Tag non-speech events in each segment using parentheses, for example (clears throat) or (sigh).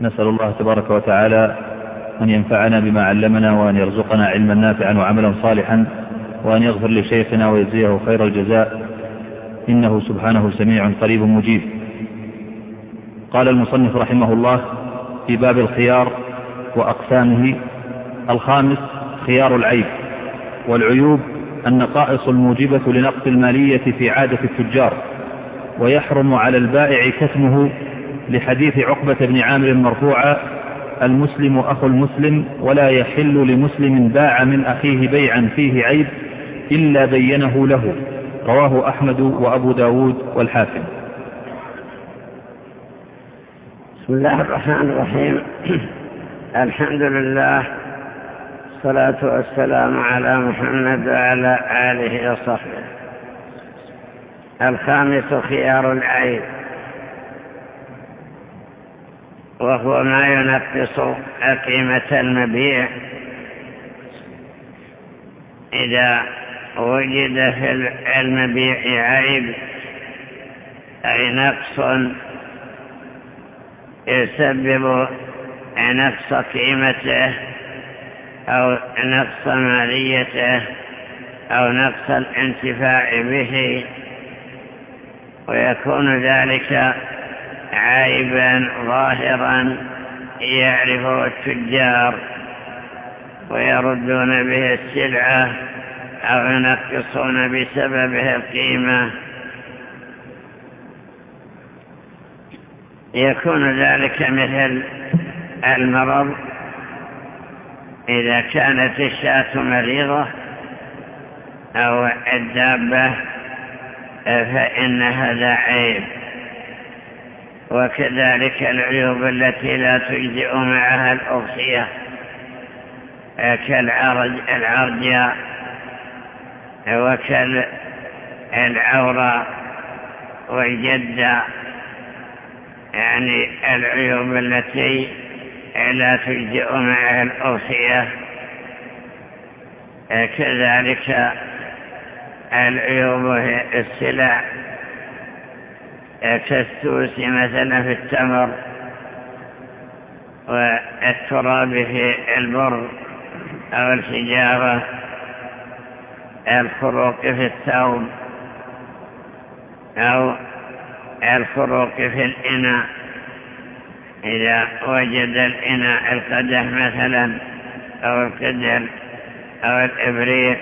نسأل الله تبارك وتعالى أن ينفعنا بما علمنا وأن يرزقنا علما نافعا وعملا صالحا وأن يغفر لشيخنا ويجزيه خير الجزاء. إنه سبحانه سميع قريب مجيب. قال المصنف رحمه الله في باب الخيار وأقسامه الخامس خيار العيب. والعيوب النقائص الموجبة لنقص المالية في عادة التجار ويحرم على البائع كتمه لحديث عقبة بن عامر مرفوعا المسلم أخو المسلم ولا يحل لمسلم باع من أخيه بيعا فيه عيب إلا بينه له. رواه أحمد وأبو داود والحاكم. بسم الله الرحمن الرحيم. الحمد لله الصلاة والسلام على محمد وعلى آله وصحبه. الخامس خيار العين. وهو ما ينقص قيمة المبيع. إذا وجد في المبيع عيب أي نقص يسبب نقص قيمته أو نقص ماليته أو نقص الانتفاع به. ويكون ذلك عيبا ظاهرا يعرفه التجار ويردون به السلعة أو ينقصون بسببه القيمة. يكون ذلك مثل المرض إذا كانت الشاة مريضة أو الدابة فإن هذا عيب. وكذلك العيوب التي لا تجزئ معها الأغصية كالعرج العرجاء وكالعورة والجدة يعني العيوب التي لا تجزئ معها الأغصية كذلك العيوب السلع. كالسوس مثلا في التمر والتراب في البر أو الحجارة الخروق في الثوب أو الخروق في الإناء. إذا وجد الإناء القدح مثلا أو القدر أو الإبريق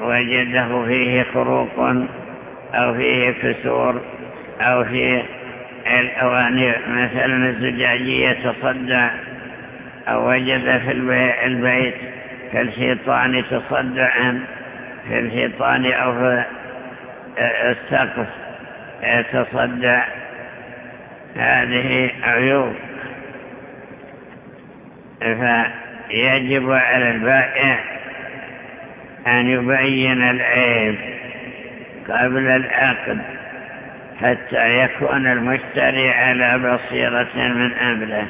وجده فيه خروق أو فيه كسور. أو في الأواني مثلا الزجاجية تصدع أو وجد في البيت كالحيطان تصدعا في الحيطان أو في السقف تصدع هذه عيوب. فيجب على البائع أن يبين العيب قبل العقد. حتى يكون المشتري على بصيرة من أمره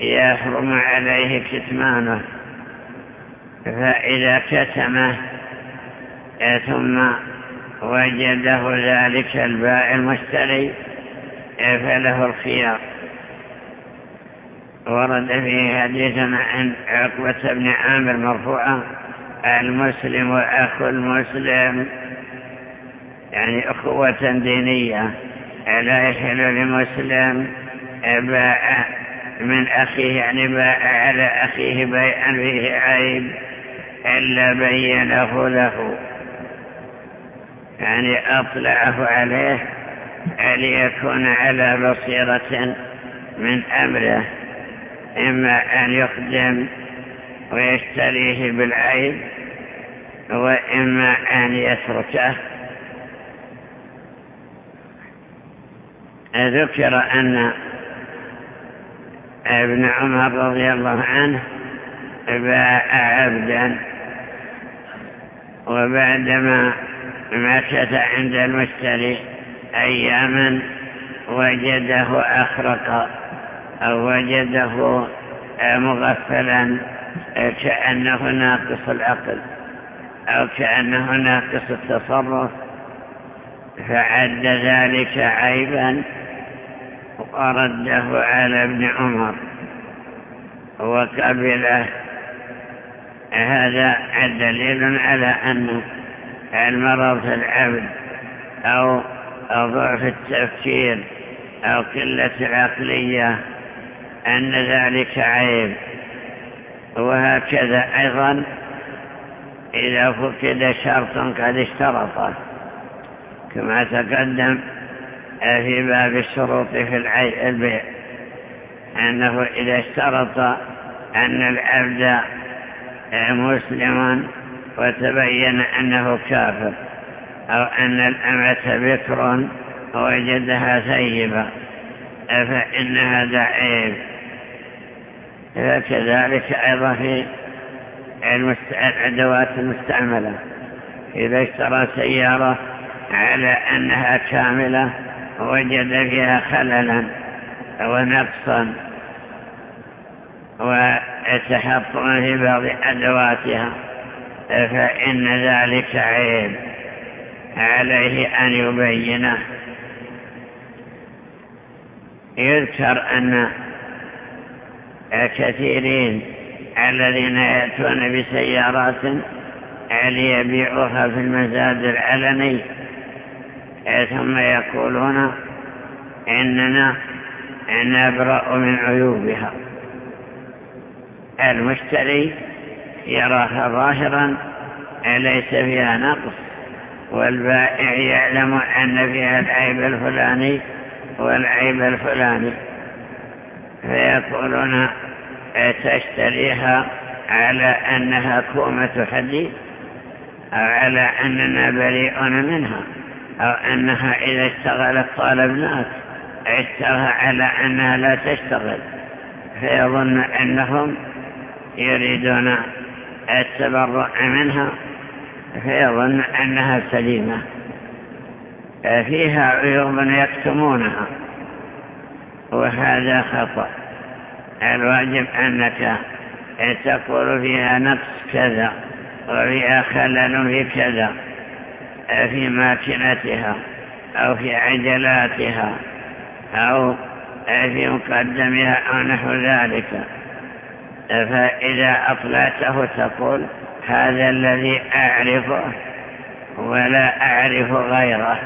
يحرم عليه كتمانه. فإذا كتمه ثم وجده ذلك البائع المشتري فله الخيار. ورد فيه حديث عن عقبة بن عامر مرفوعا المسلم وأخو المسلم يعني أخوة دينية لا يحل لمسلم باع من أخيه يعني باع على أخيه بيعا فيه عيب إلا بينه له. يعني أطلعه عليه ليكون على بصيرة من أمره إما أن يخدم ويشتريه بالعيب وإما أن يتركه. ذكر أن ابن عمر رضي الله عنه باع عبدا وبعدما مكث عند المشتري أياما وجده أخرق أو وجده مغفلا كأنه ناقص العقل أو كأنه ناقص التصرف فعد ذلك عيبا ورده على ابن عمر وقبله. هذا دليل على أن المرض في العبد أو ضعف التفكير أو قلة العقلية أن ذلك عيب. وهكذا أيضا إذا فقد شرط قد اشترطه كما تقدم. في باب الشروط في البيع. أنه إذا اشترط أن العبد مسلما وتبين أنه كافر أو أن الأمة بكر وجدها ثيبة فإن هذا عيب فكذلك أيضا في الأدوات المستعملة. إذا اشترى سيارة على أنها كاملة وجد فيها خللا ونقصا وتحطم في بعض أدواتها فإن ذلك عيب عليه أن يبينه. يذكر أن كثيرين الذين يأتون بسيارات ليبيعوها في المزاد العلني ثم يقولون إننا نبرأ من عيوبها. المشتري يراها ظاهرا ليس فيها نقص والبائع يعلم أن فيها العيب الفلاني والعيب الفلاني. فيقولون تشتريها على أنها كومة حديد أو على أننا بريئون منها. أو أنها إذا اشتغلت طالبناك اشترها على أنها لا تشتغل. فيظن أنهم يريدون التبرع منها فيظن أنها سليمة. فيها عيوب يكتمونها وهذا خطأ. الواجب أنك تقول فيها نقص كذا وفيها خلل في كذا. في ماكنتها أو في عجلاتها أو في مقدمها أو نحو ذلك. فإذا أطلعته تقول هذا الذي أعرفه ولا أعرف غيره.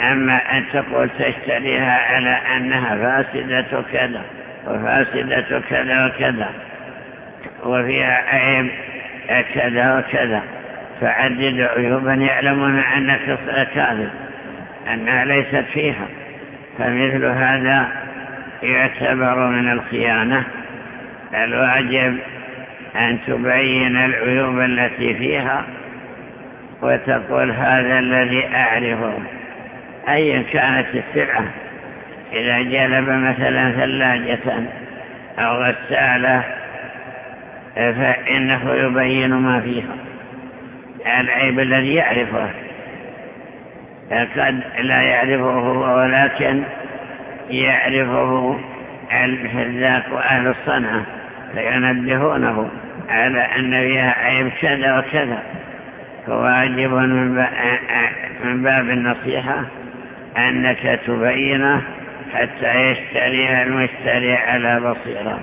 أما أن تقول تشتريها على أنها فاسدة كذا وفاسدة كذا وكذا وفيها عيب كذا وكذا. فعدد عيوبا يعلمون أنك كاذب أنها ليست فيها. فمثل هذا يعتبر من الخيانة الواجب أن تبين العيوب التي فيها وتقول هذا الذي أعرفه. أي كانت السلعة إذا جلب مثلا ثلاجة أو غسالة فإنه يبين ما فيها. العيب الذي يعرفه. قد لا يعرفه هو ولكن يعرفه الحذاق وأهل الصنعة فينبهونه على أن فيها عيب كذا وكذا. فواجب من باب النصيحة أنك تبينه حتى يشتريها المشتري على بصيرة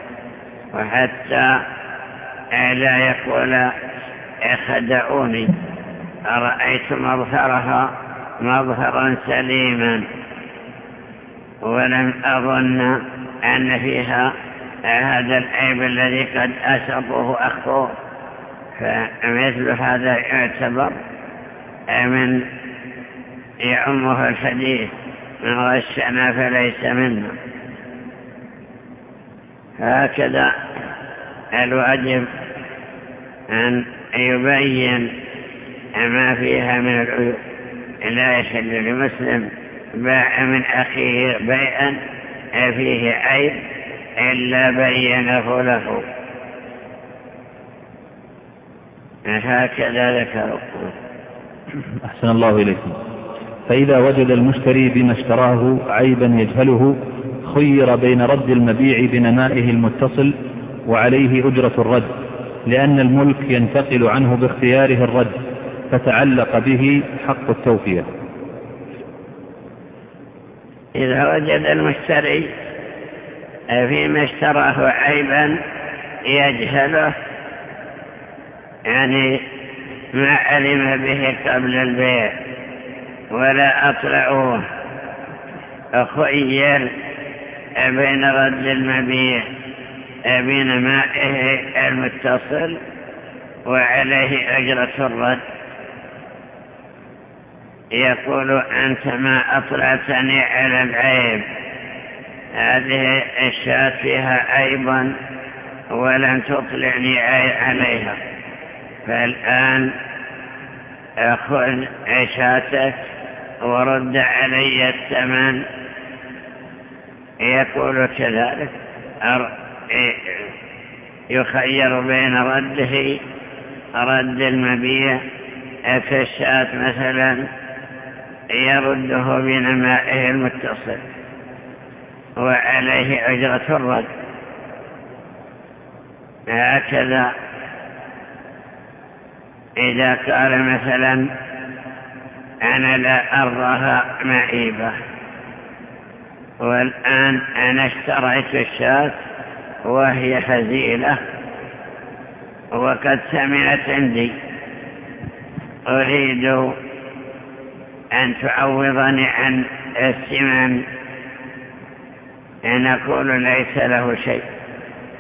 وحتى لا يقول خدعوني أرأيت مظهرها مظهرا سليما؟ ولم أظن أن فيها هذا العيب الذي قد أسبه أخوه. فمثل هذا يعتبر من يعمه الحديث من غشنا فليس منا. هكذا الواجب أن يبين ما فيها من العيوب. لا يحل لمسلم باع من أخيه بيئا فيه عيب إلا بينه له. هكذا ذكروا. أحسن الله إليكم. فإذا وجد المشتري بما اشتراه عيبا يجهله خير بين رد المبيع بنمائه المتصل وعليه أجرة الرد. لأن الملك ينتقل عنه باختياره الرد فتعلق به حق التوفية. إذا وجد المشتري فيما اشتراه عيبا يجهله يعني ما علم به قبل البيع ولا أطلعوه خير بين رد المبيع. بين مائه المتصل وعليه أجرة الرد يقول أنت ما أطلعتني على العيب. هذه الشاة فيها عيبا ولم تطلعني عليها. فالآن أخذ شاتك ورد علي الثمن. يقول كذلك يخير بين رده رد المبيع. في الشاة مثلا؟ يرده بنمائه المتصل. وعليه أجرة الرد. هكذا. إذا قال مثلا أنا لا أرضها معيبة والآن أنا اشتريت الشاة. وهي هزيلة وقد سمنت عندي. أريد أن تعوضني عن السمن أن أقول ليس له شيء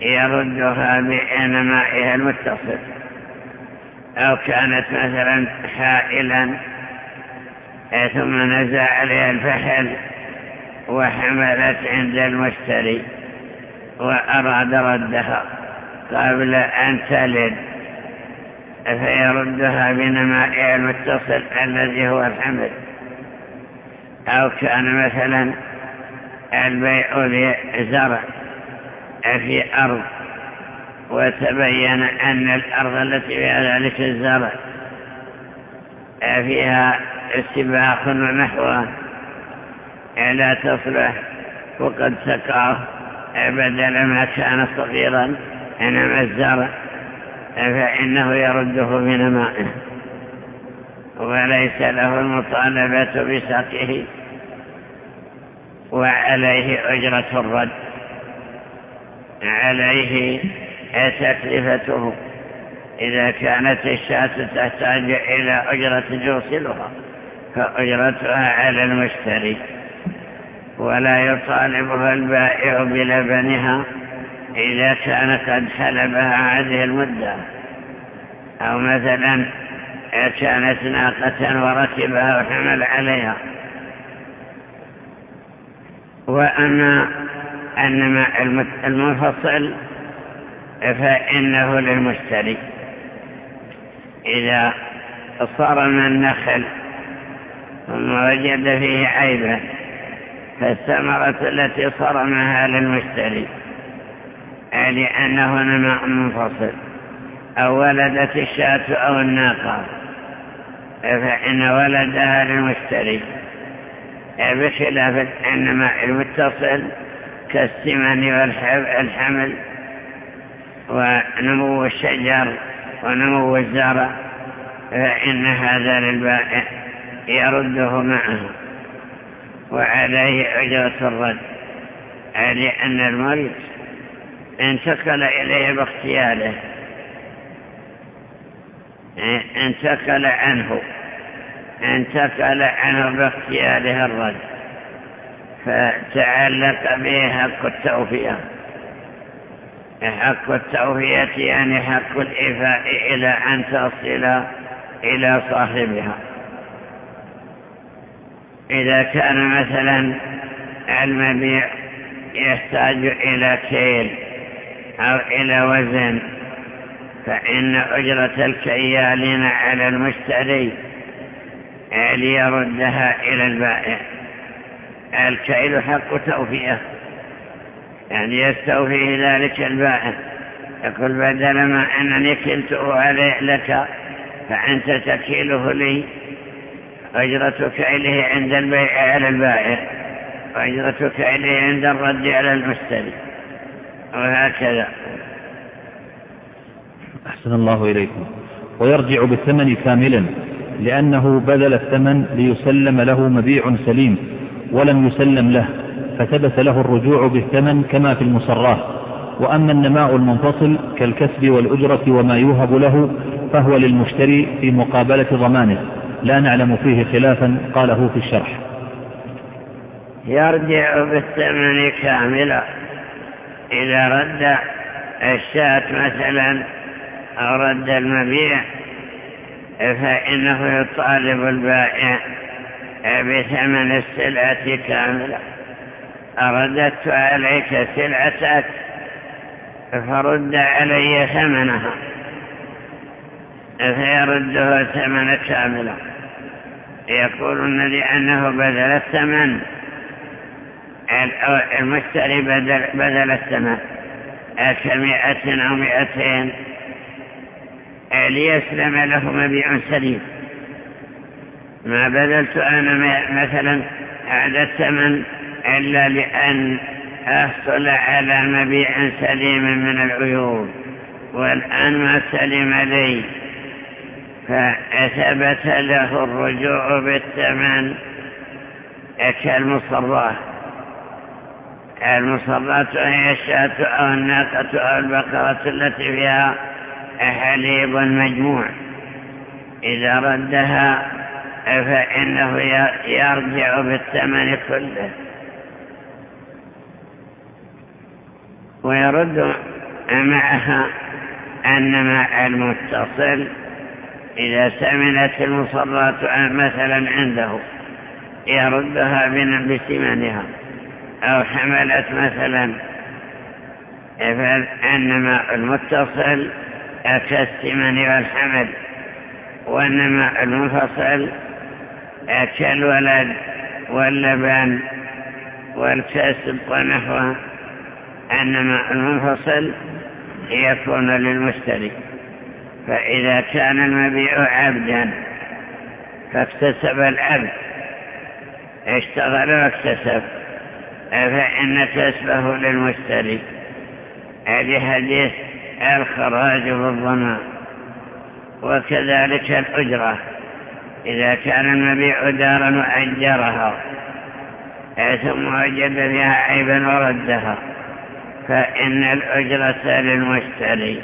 يردها بإنمائها المتصل أو كانت مثلا حائلا ثم نزع عليها الفحل وحملت عند المشتري. وأراد ردها قبل أن تلد فيردها بنمائها المتصل الذي هو الحمل. أو كان مثلا البيع لزرع في أرض وتبين أن الأرض التي فيها ذلك الزرع فيها استباخ ونحوه لا تصلح وقد سقاه. بدل ما كان صغيرا انما الزرع فإنه يرده بنمائه وليس له المطالبة بسقه وعليه أجرة الرد. عليه تكلفته. إذا كانت الشاة تحتاج إلى أجرة يوصلها فأجرتها على المشتري. ولا يطالبها البائع بلبنها إذا كان قد حلبها هذه المدة. أو مثلا كانت ناقة وركبها وحمل عليها. وأما أنما المنفصل فإنه للمشتري. إذا صرم النخل ثم وجد فيه عيبا فالثمرة التي صرمها للمشتري لأنه نماء منفصل أو ولدت الشاة أو الناقة فإن ولدها للمشتري. بخلاف النماء المتصل كالسمن والحمل ونمو الشجر ونمو الزرع فإن هذا للبائع يرده معه. وعليه أجرة الرد. لأن المريض انتقل إليه باختياره. انتقل عنه. انتقل عنه باختياره الرد. فتعلق به حق التوفيه حق التوفية يعني حق الإفاء إلى أن تصل إلى صاحبها. إذا كان مثلا المبيع يحتاج إلى كيل أو إلى وزن فإن أجرة الكيالين على المشتري ليردها إلى البائع. الكيل حق توفيه يعني يستوفيه ذلك البائع. يقول بدل ما أنني كلته عليه لك فأنت تكيله لي. أجرتك إليه عند البيع على البائع. وأجرتك إليه عند الرد على المشتري وهكذا. أحسن الله إليكم. ويرجع بالثمن كاملا لأنه بذل الثمن ليسلم له مبيع سليم ولم يسلم له فثبت له الرجوع بالثمن كما في المصرات وأما النماء المنفصل كالكسب والأجرة وما يوهب له فهو للمشتري في مقابلة ضمانه. لا نعلم فيه خلافا قاله في الشرح. يرجع بالثمن كاملا. إذا رد الشاة مثلا أو رد المبيع فإنه يطالب البائع بثمن السلعة كاملة أردت عليك سلعتك فرد علي ثمنها. فيرده ثمن كاملا يقولون لأنه بدل الثمن. المشتري بدل, بدل الثمن. كمئة أو مئتين. ليسلم له مبيع سليم. ما بذلت أنا مثلا هذا الثمن إلا لأن أحصل على مبيع سليم من العيوب. والآن ما سلم لي. فثبت له الرجوع بالثمن. كالمصرات المصرات هي الشاة أو الناقة أو البقرة التي فيها حليب مجموع. إذا ردها فإنه يرجع بالثمن كله. ويرد معها أنما المتصل إذا سمنت المصرات مثلا عنده يردها بثمنها أو حملت مثلا فإنما المتصل كالثمن والحمل وإنما المنفصل كالولد واللبن والكسب ونحوه أنما المنفصل يكون للمشتري. فإذا كان المبيع عبدا فاكتسب العبد اشتغل واكتسب. فإن كسبه للمشتري هذه حديث الخراج بالضمان وكذلك الأجرة إذا كان المبيع دارا وأجرها ثم وجد فيها عيبا وردها فإن الأجرة للمشتري.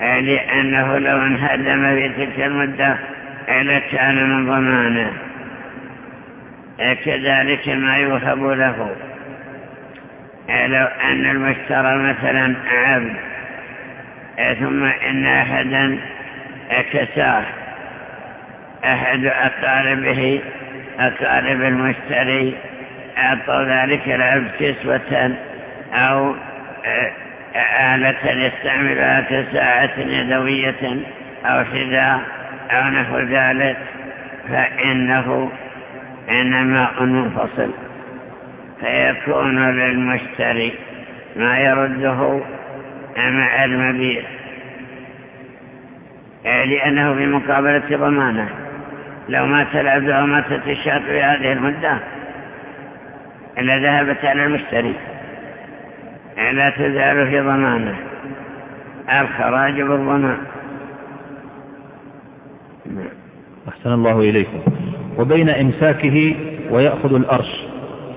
لأنه لو انهدم في تلك المدة لكان من ضمانه. كذلك ما يوهب له. لو أن المشترى مثلا عبد ثم إن أحدا كساه أحد أقاربه أقارب المشتري أعطوا ذلك العبد كسوة أو آلة يستعملها كساعة يدوية أو حذاء أو نحو ذلك فإنه إنما منفصل فيكون للمشتري ما يرده مع المبيع لأنه في مقابلة ضمانة. لو مات العبد أو ماتت الشاة في هذه المدة إلا ذهبت على المشتري. لا تزال في ضمانه. الخراج بالضمان. أحسن الله إليكم. وبين إمساكه ويأخذ الأرش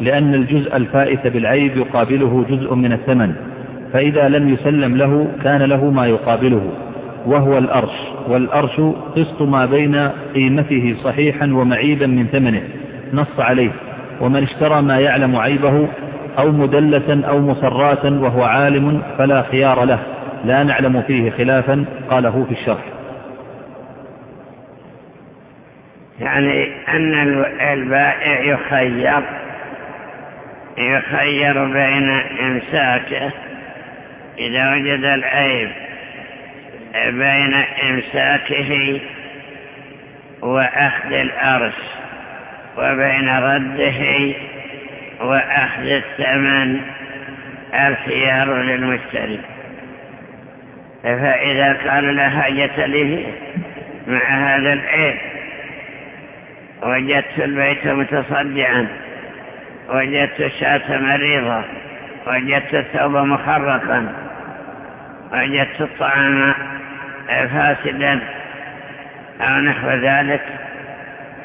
لأن الجزء الفائت بالعيب يقابله جزء من الثمن. فإذا لم يسلم له كان له ما يقابله. وهو الأرش. والأرش قسط ما بين قيمته صحيحا ومعيبا من ثمنه. نص عليه. ومن اشترى ما يعلم عيبه أو مدلسا أو مصراتا وهو عالم فلا خيار له لا نعلم فيه خلافا قاله في الشرح. يعني أن البائع يخير يخير بين إمساكه إذا وجد العيب بين إمساكه وأخذ الأرش وبين رده وأخذ الثمن الخيار للمشتري. فإذا قال لا حاجة لي مع هذا العيب وجدت البيت متصدعا وجدت الشاة مريضة وجدت الثوب مخرقا وجدت الطعام فاسدا أو نحو ذلك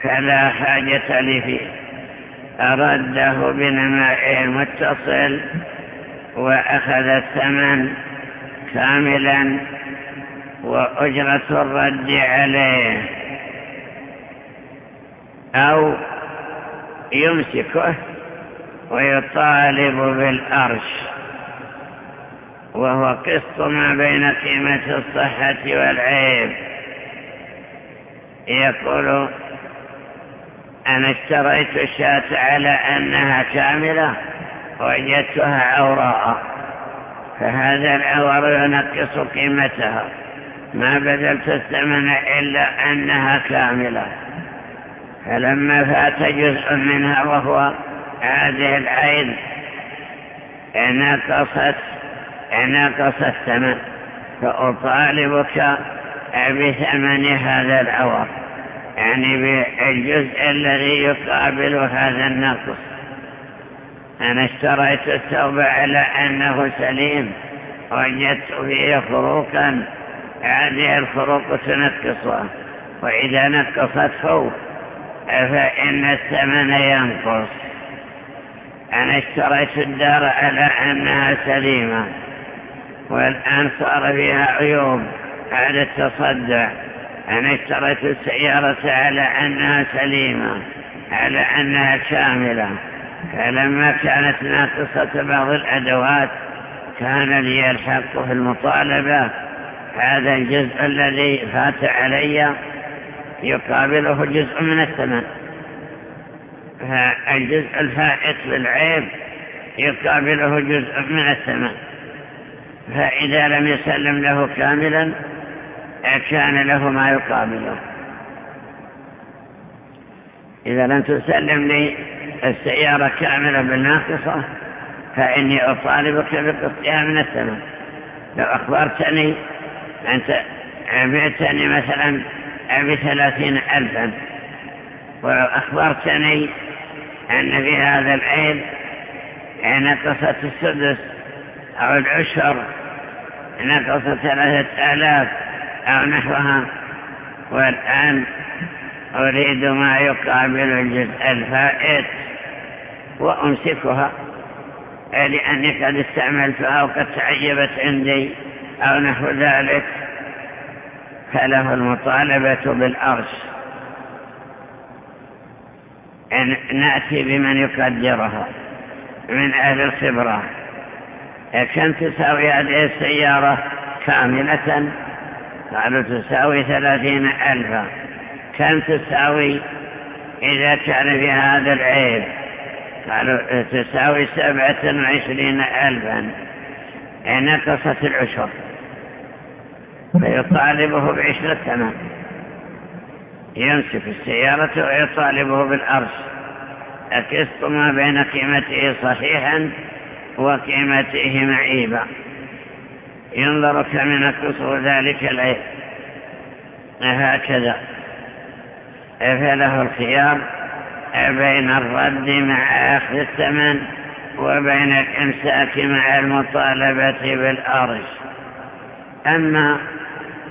فلا حاجة لي فيه رده بنمائه المتصل وأخذ الثمن كاملا وأجرة الرد عليه. أو يمسكه ويطالب بالأرش. وهو قسط ما بين قيمة الصحة والعيب. يقول أنا اشتريت الشاة على أنها كاملة وجدتها عوراء فهذا العور ينقص قيمتها. ما بذلت الثمن إلا أنها كاملة. فلما فات جزء منها وهو هذه العين نقصت نقص الثمن. فأطالبك بثمن هذا العوض يعني بالجزء الذي يقابل هذا النقص أنا اشتريت الثوب على أنه سليم وجدت فيه خروقا هذه الخروق تنقصها وإذا نقصت فوق فإن الثمن ينقص. أنا اشتريت الدار على أنها سليمة والآن صار فيها عيوب. هذا التصدع. أنا اشتريت السيارة على أنها سليمة على أنها كاملة فلما كانت ناقصة بعض الأدوات كان لي الحق في المطالبة. هذا الجزء الذي فات علي يقابله جزء من الثمن. فالجزء الفائت بالعيب يقابله جزء من الثمن. فإذا لم يسلم له كاملا كان له ما يقابله. إذا لم تسلم لي السيارة كاملة بالناقصة فإني أطالبك بقسطها من الثمن لو أخبرتني أنت بعتني مثلا بثلاثين ألفا ولو أخبرتني أن في هذا العيد نقصت السدس أو العشر نقصت ثلاثة آلاف أو نحوها. والآن أريد ما يقابل الجزء الفائت وأمسكها. لأني قد استعملتها وقد تعجبت عندي أو نحو ذلك. فله المطالبة بالأرش. أن نأتي بمن يقدرها من أهل الخبرة. كم تساوي هذه السيارة كاملة قالوا تساوي ثلاثين ألفا. كم تساوي إذا كان في هذا العيب؟ قالوا تساوي سبعة وعشرين ألفا. نقصت العشر؟ فيطالبه بعشرة ثمان يمسك السيارة ويطالبه بالأرش أكست ما بين قيمته صحيحا وقيمته معيبا. ينظر كم نقصه ذلك العيب. هكذا فله الخيار بين الرد مع أخذ الثمن وبين الإمساك مع المطالبة بالأرش أما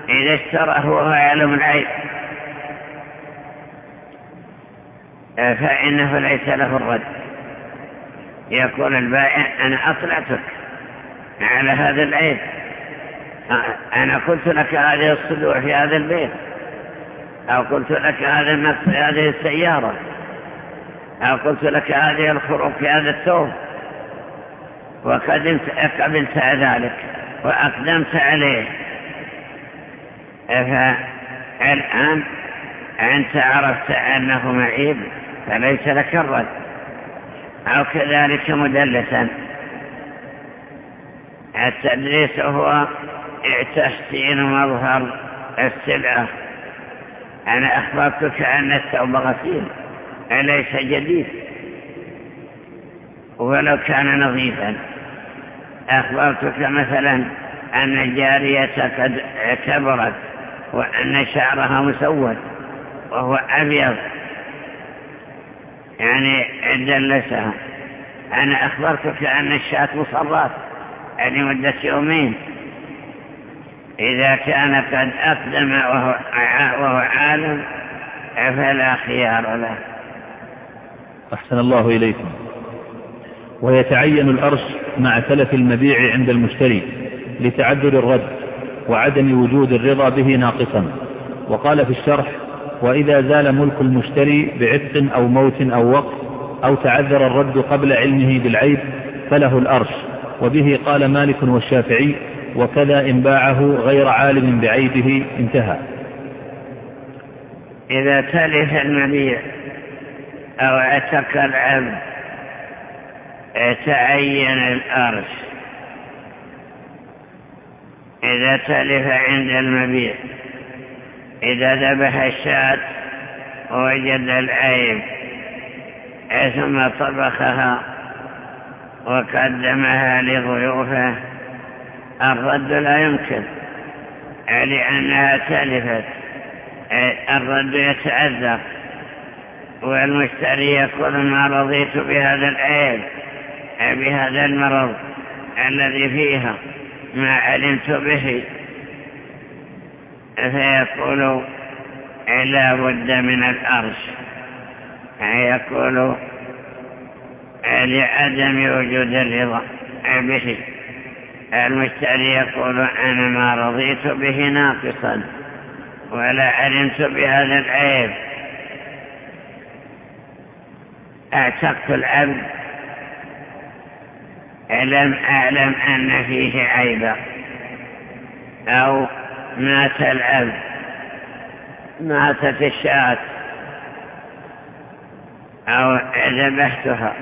إذا اشتراه وهو يعلم العيب فإنه ليس له الرد. يقول البائع أنا أطلعتك على هذا العيب. أنا قلت لك هذه الصدوع في هذا البيت. أو قلت لك هذا النقص في هذه السيارة. أو قلت لك هذه الخروق في هذا الثوب. وقد قبلت ذلك. وأقدمت عليه. فالآن أنت عرفت أنه معيب فليس لك الرد. أو كذلك مدلسا. التدليس هو تحسين مظهر السلعة. أنا أخبرتك أن الثوب غسيل أليس جديد؟ ولو كان نظيفا. أخبرتك مثلا أن الجارية قد كبرت وأن شعرها مسود وهو أبيض. يعني دلسها. أنا أخبرتك أن الشاة مصرات لمدة يومين. إذا كان قد أقدم وهو, وهو عالم فلا خيار له. أحسن الله إليكم. ويتعين الأرش مع تلف المبيع عند المشتري لتعذر الرد وعدم وجود الرضا به ناقصا. وقال في الشرح وإذا زال ملك المشتري بعتق أو موت أو وقف أو تعذر الرد قبل علمه بالعيب فله الأرش. وبه قال مالك والشافعي وكذا إن باعه غير عالم بعيبه انتهى. إذا تلف المبيع أو اعتق العبد تعين الأرش. إذا تلف عند المبيع إذا ذبح الشاة ووجد العيب ثم طبخها وقدمها لضيوفه الرد لا يمكن. لأنها تلفت. الرد يتعذر والمشتري يقول ما رضيت بهذا العيب بهذا المرض الذي فيها ما علمت به. فيقول لا بد من الأرش. يقول لعدم وجود الرضا به. المشتري يقول أنا ما رضيت به ناقصا ولا علمت بهذا العيب. أعتقت العبد لم أعلم أن فيه عيبا أو مات العبد ماتت الشاة أو ذبحتها.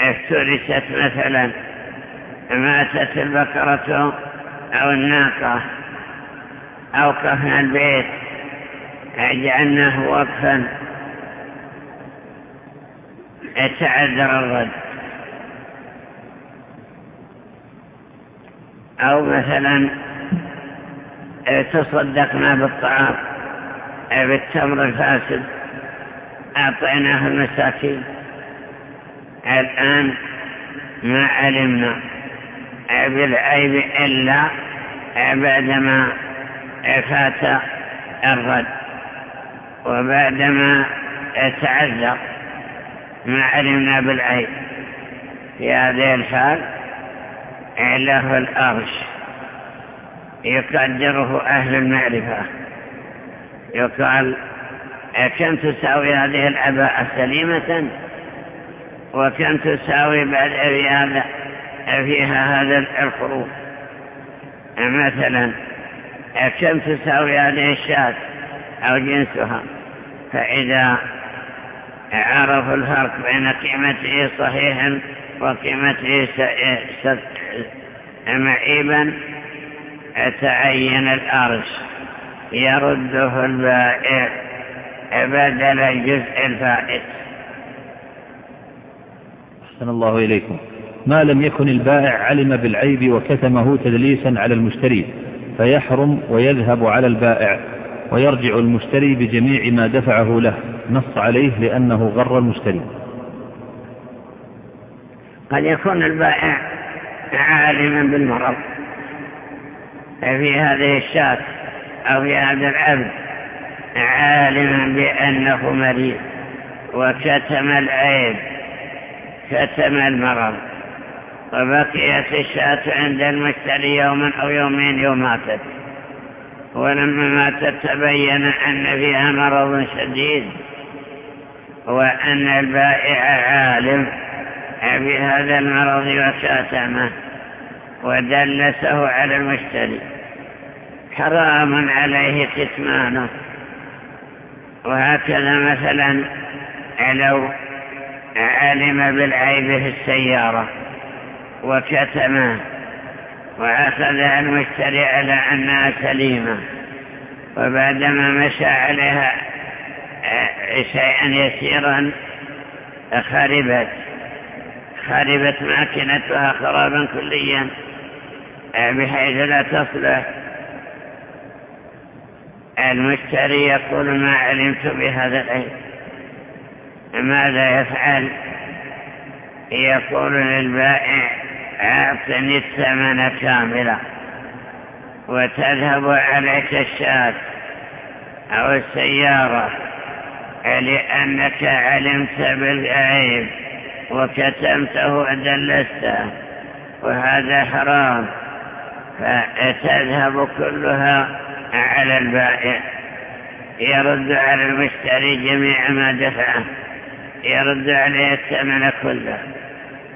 افترست مثلا. ماتت البقرة أو الناقة أوقفنا البيت جعلناه وقفا تعذر الرد. أو مثلا تصدقنا بالطعام بالتمر الفاسد أعطيناه المساكين. الآن ما علمنا. بالعيب إلا بعدما فات الرد وبعدما تعذر. ما علمنا بالعيب في هذه الحال؟ له الأرش. يقدره أهل المعرفة. يقال كم تساوي هذه العباءة سليمة؟ وكم تساوي بعد هذا فيها هذا الخروف مثلا كم تساوي هذه الشاة أو جنسها؟ فإذا عرفوا الفرق بين قيمته صحيحا وقيمته معيبا تعين الأرش. يرده البائع بدل الجزء الفائت. أحسن الله إليكم. ما لم يكن البائع علم بالعيب وكتمه تدليسا على المشتري فيحرم ويذهب على البائع ويرجع المشتري بجميع ما دفعه له نص عليه لأنه غر المشتري. قد يكون البائع عالما بالمرض في هذه الشاة أو في هذا العبد عالما بأنه مريض وكتم العيب كتم المرض. وبقيت الشاة عند المشتري يوما أو يومين يوم ماتت. ولما ماتت تبين أن فيها مرض شديد وأن البائع عالم بهذا المرض وكاتمه ودلسه على المشتري. حرام عليه كتمانه. وهكذا مثلا لو علم بالعيب في السيارة. وكتمه وأخذها المشتري على أنها سليمة. وبعدما مشى عليها شيئا يسيرا خربت. خربت ماكنتها خرابا كليا بحيث لا تصلح. المشتري يقول ما علمت بهذا العيب ماذا يفعل؟ يقول للبائع أعطني الثمن كاملا وتذهب عليك الشاة أو السيارة لأنك علمت بالعيب وكتمته ودلسته وهذا حرام فتذهب كلها على البائع. يرد على المشتري جميع ما دفعه يرد عليه الثمن كله.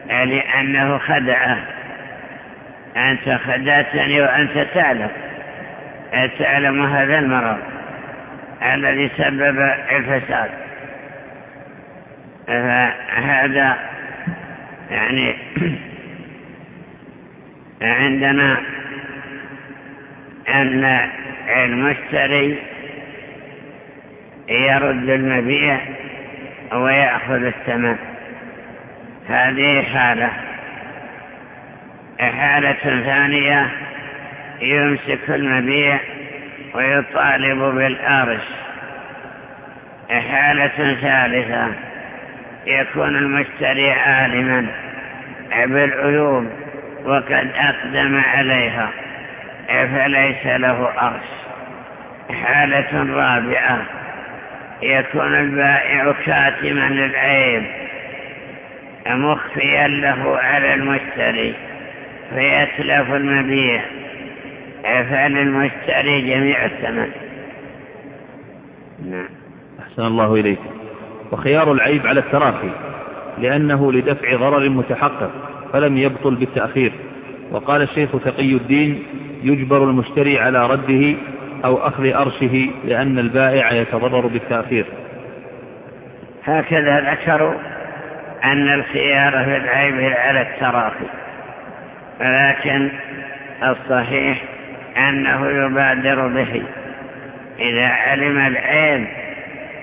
لأنه خدعه أنت خدعتني وأنت تعلم. تعلم هذا المرض الذي سبب الفساد. فهذا يعني (clears throat) عندنا أن المشتري يرد المبيع ويأخذ الثمن. هذه حالة حالة ثانية يمسك المبيع ويطالب بالأرش. حالة ثالثة يكون المشتري عالما بالعيوب وقد أقدم عليها فليس له أرش. حالة رابعة يكون البائع كاتما للعيب مخفيا له على المشتري فيتلف المبيع. فللمشتري جميع الثمن. نعم. أحسن الله إليك. وخيار العيب على التراخي لأنه لدفع ضرر متحقق فلم يبطل بالتأخير. وقال الشيخ تقي الدين يجبر المشتري على رده أو أخذ أرشه لأن البائع يتضرر بالتأخير. هكذا ذكروا أن الخيار في العيب على التراخي ولكن الصحيح أنه يبادر به. إذا علم العيب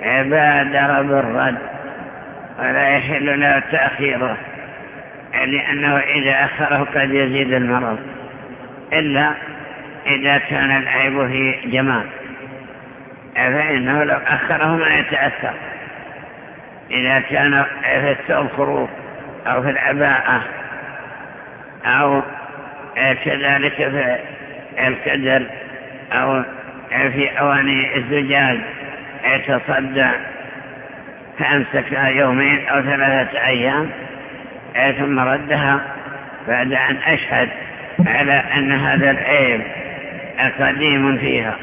بادر بالرد ولا يحل له تأخيره لأنه إذا أخره قد يزيد المرض. إلا إذا كان العيب في جمال فإنه لو أخره ما يتأثر. إذا كان في خروف أو في العباءة أو كذلك في الكدر أو في أواني الزجاج يتصدى فأمسكها يومين أو ثلاثة أيام ثم ردها بعد أن أشهد على أن هذا العيب قديم فيها.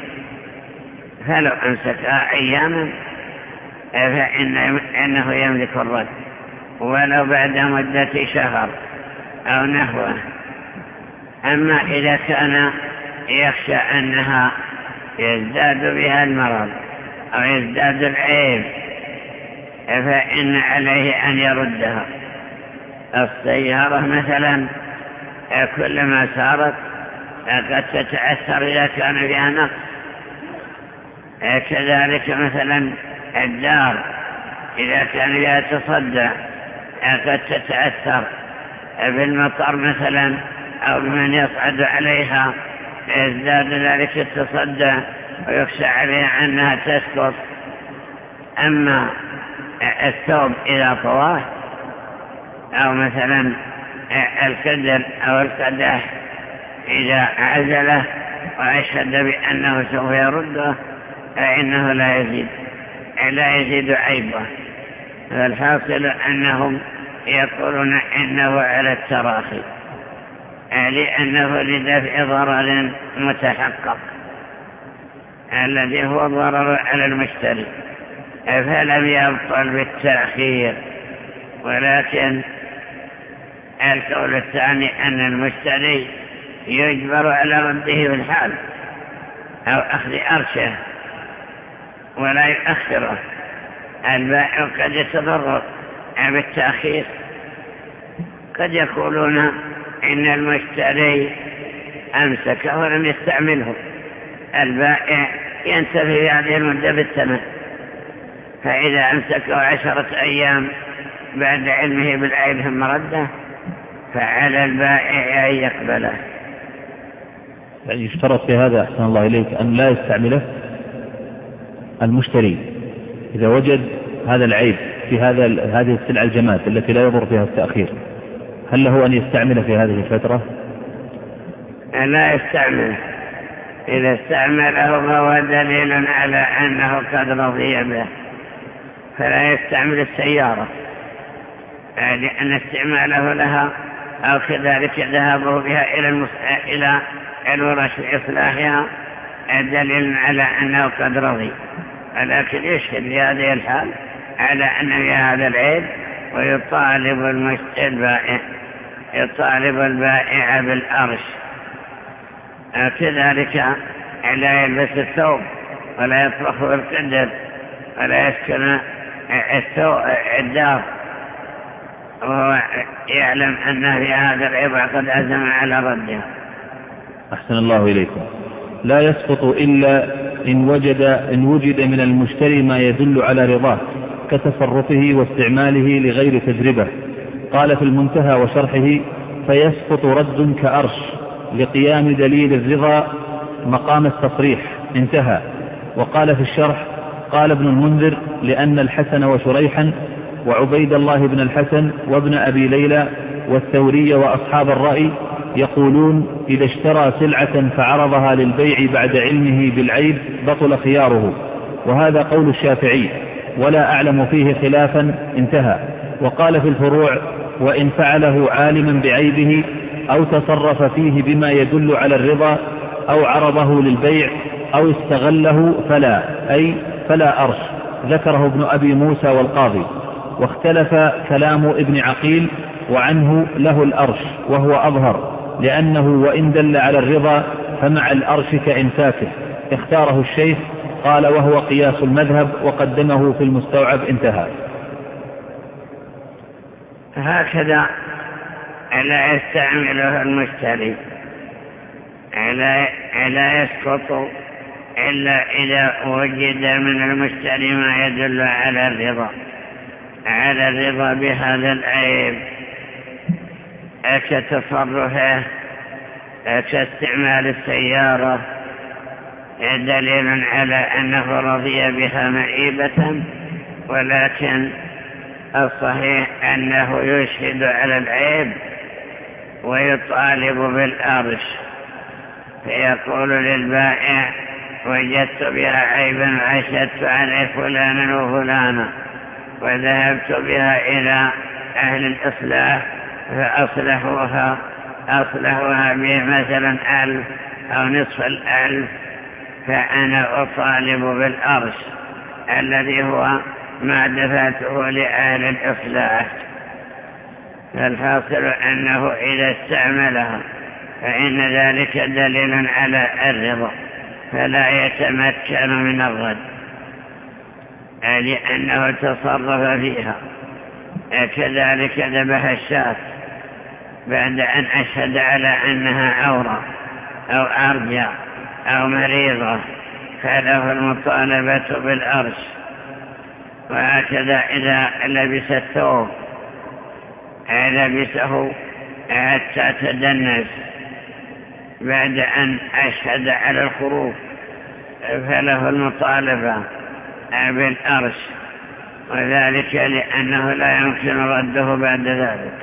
فلو أمسكها أياما فإنه يملك الرد. ولو بعد مدة شهر أو نحوه أما إذا كان يخشى أنها يزداد بها المرض أو يزداد العيب. فإن عليه أن يردها. السيارة مثلا كلما سارت قد تتأثر إذا كان فيها نقص. كذلك مثلا الدار. إذا كان فيها تصدع قد تتأثر بالمطر مثلا أو بمن يصعد عليها يزداد ذلك التصدع ويخشى عليها أنها تسقط. أما الثوب إذا طواه أو مثلا الكدر أو القدح إذا عزله وأشهد بأنه سوف يرده فإنه لا يزيد. لا يزيد عيبه. فالحاصل أنهم يقولون إنه على التراخي. لأنه لدفع ضرر متحقق. الذي هو ضرر على المشتري. فلم يبطل بالتأخير. ولكن القول الثاني أن المشتري يجبر على رده في الحال أو أخذ أرشه. ولا يؤخره البائع قد يتضرر بالتأخير. قد يقولون إن المشتري أمسكه ولم يستعمله. البائع ينتفي في هذه المدة بالثمن. فإذا أمسكه عشرة أيام بعد علمه بالعيب ثم رده فعلى البائع أن يقبله. يعني يشترط في هذا أحسن الله إليك أن لا يستعمله؟ المشتري. إذا وجد هذا العيب في هذا هذه السلعة الجماد التي لا يضر فيها التأخير هل له أن يستعمل في هذه الفترة؟ لا يستعمل. إذا استعمله فهو دليل على أنه قد رضي به. فلا يستعمل السيارة. لأن استعماله لها أو كذلك ذهابه بها إلى المس... إلى الورش لإصلاحها دليل على أنه قد رضي. ولكن يشهد في هذه الحال؟ على أن في هذا العيب ويطالب البائع يطالب البائع بالأرش. كذلك لا يلبس الثوب ولا يطرحه القدر ولا يسكن الدار. وهو يعلم أن في هذا العبع قد أزم على ردها أحسن الله إليكم. لا يسقط إلا إن وجد, إن وجد من المشتري ما يدل على رضاه كتصرفه واستعماله لغير تجربة. قال في المنتهى وشرحه فيسقط رد كأرش لقيام دليل الرضا مقام التصريح. انتهى. وقال في الشرح قال ابن المنذر لأن الحسن وشريحا وعبيد الله بن الحسن وابن أبي ليلى والثوري وأصحاب الرأي يقولون إذا اشترى سلعة فعرضها للبيع بعد علمه بالعيب بطل خياره. وهذا قول الشافعي ولا أعلم فيه خلافا انتهى. وقال في الفروع وإن فعله عالما بعيبه أو تصرف فيه بما يدل على الرضا أو عرضه للبيع أو استغله فلا. أي فلا أرش. ذكره ابن أبي موسى والقاضي. واختلف كلام ابن عقيل وعنه له الأرش وهو أظهر. لأنه وإن دل على الرضا فمع الأرش كإنفاكه اختاره الشيخ قال وهو قياس المذهب وقدمه في المستوعب انتهى. هكذا لا يستعمله المشتري. لا يسقط إلا إذا وجد من المشتري ما يدل على الرضا. على الرضا بهذا العيب. كتصرفه كاستعمال السيارة. دليل على أنه رضي بها مئيبة ولكن الصحيح أنه يشهد على العيب ويطالب بالأرش. فيقول للبائع وجدت بها عيبا عشدت عليه فلانا وفلانا وذهبت بها إلى أهل الإصلاح فأصلحوها أصلحوها مثلا ألف أو نصف الألف فأنا أطالب بالأرش الذي هو ما دفعته لأهل الإصلاح. فالحاصل أنه إذا استعملها فإن ذلك دليل على الرضا فلا يتمكن من الرد. لأنه تصرف فيها. كذلك ذبح الشاة. بعد أن أشهد على أنها أورى أو أرجع أو مريضة فله المطالبة بالأرش وهكذا إذا لبس الثوب لبسه حتى تدنس بعد أن أشهد على الخروف فله المطالبة بالأرش وذلك لأنه لا يمكن رده بعد ذلك.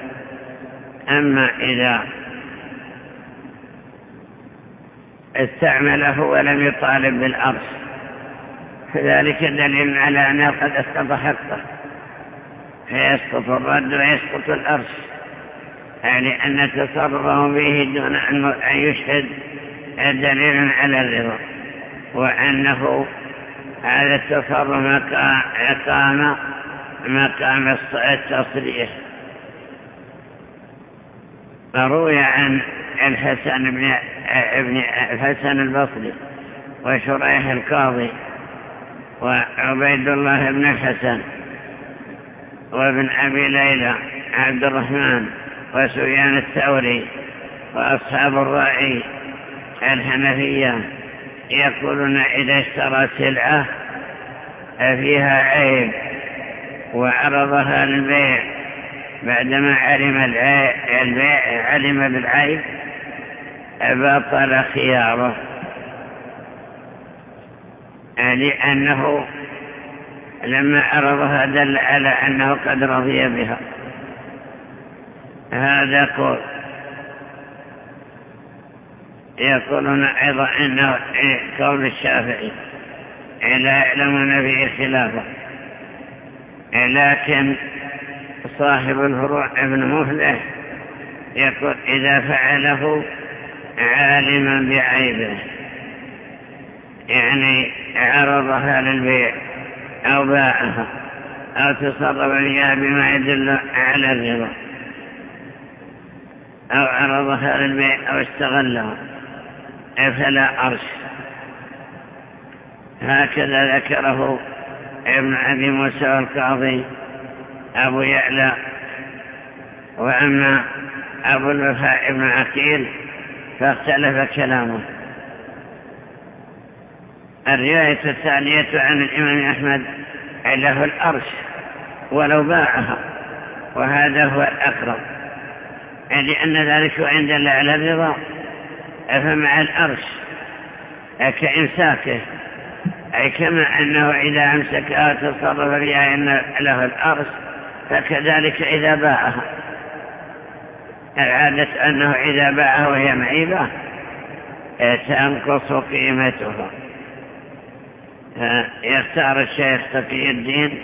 أما إذا استعمله ولم يطالب بالأرش فذلك دليل على أنه قد اسقط حقه فيسقط الرد ويسقط الأرش يعني أن تصرفه به دون أن يشهد دليل على الرضا. وأنه هذا التصرف قام مقام التصريح. روي عن الحسن بن ابن الحسن البصري وشريح القاضي وعبيد الله بن الحسن وابن أبي ليلى عبد الرحمن وسفيان الثوري وأصحاب الرأي الحنفية يقولون إذا اشترى سلعة فيها عيب وعرضها للبيع. بعدما علم البيع علم بالعيب بطل خياره. لأنه لما عرضها دل على أنه قد رضي بها. هذا قول يقولون أيضا إنه قول الشافعي لا يعلمون فيه خلافه لكن صاحب الفروع ابن مفلح يقول إذا فعله عالما بعيبه يعني عرضها للبيع أو باعها أو تصرف فيها بما يدل على الرضا أو عرضها للبيع أو استغلها فلا أرش. هكذا ذكره ابن أبي موسى القاضي. أبو يعلى وأما أبو الوفاء ابن عقيل فاختلف كلامه. الرواية الثانية عن الإمام أحمد له الأرش ولو باعها وهذا هو الأقرب. لأن ذلك عند على الرضا فمع الأرش كإمساكه أي كما أنه إذا أمسكها تصرف بها إن له الأرش فكذلك إذا باعها العادة أنه إذا باعه وهي معيبة تنقص قيمتها يختار الشيخ تقي الدين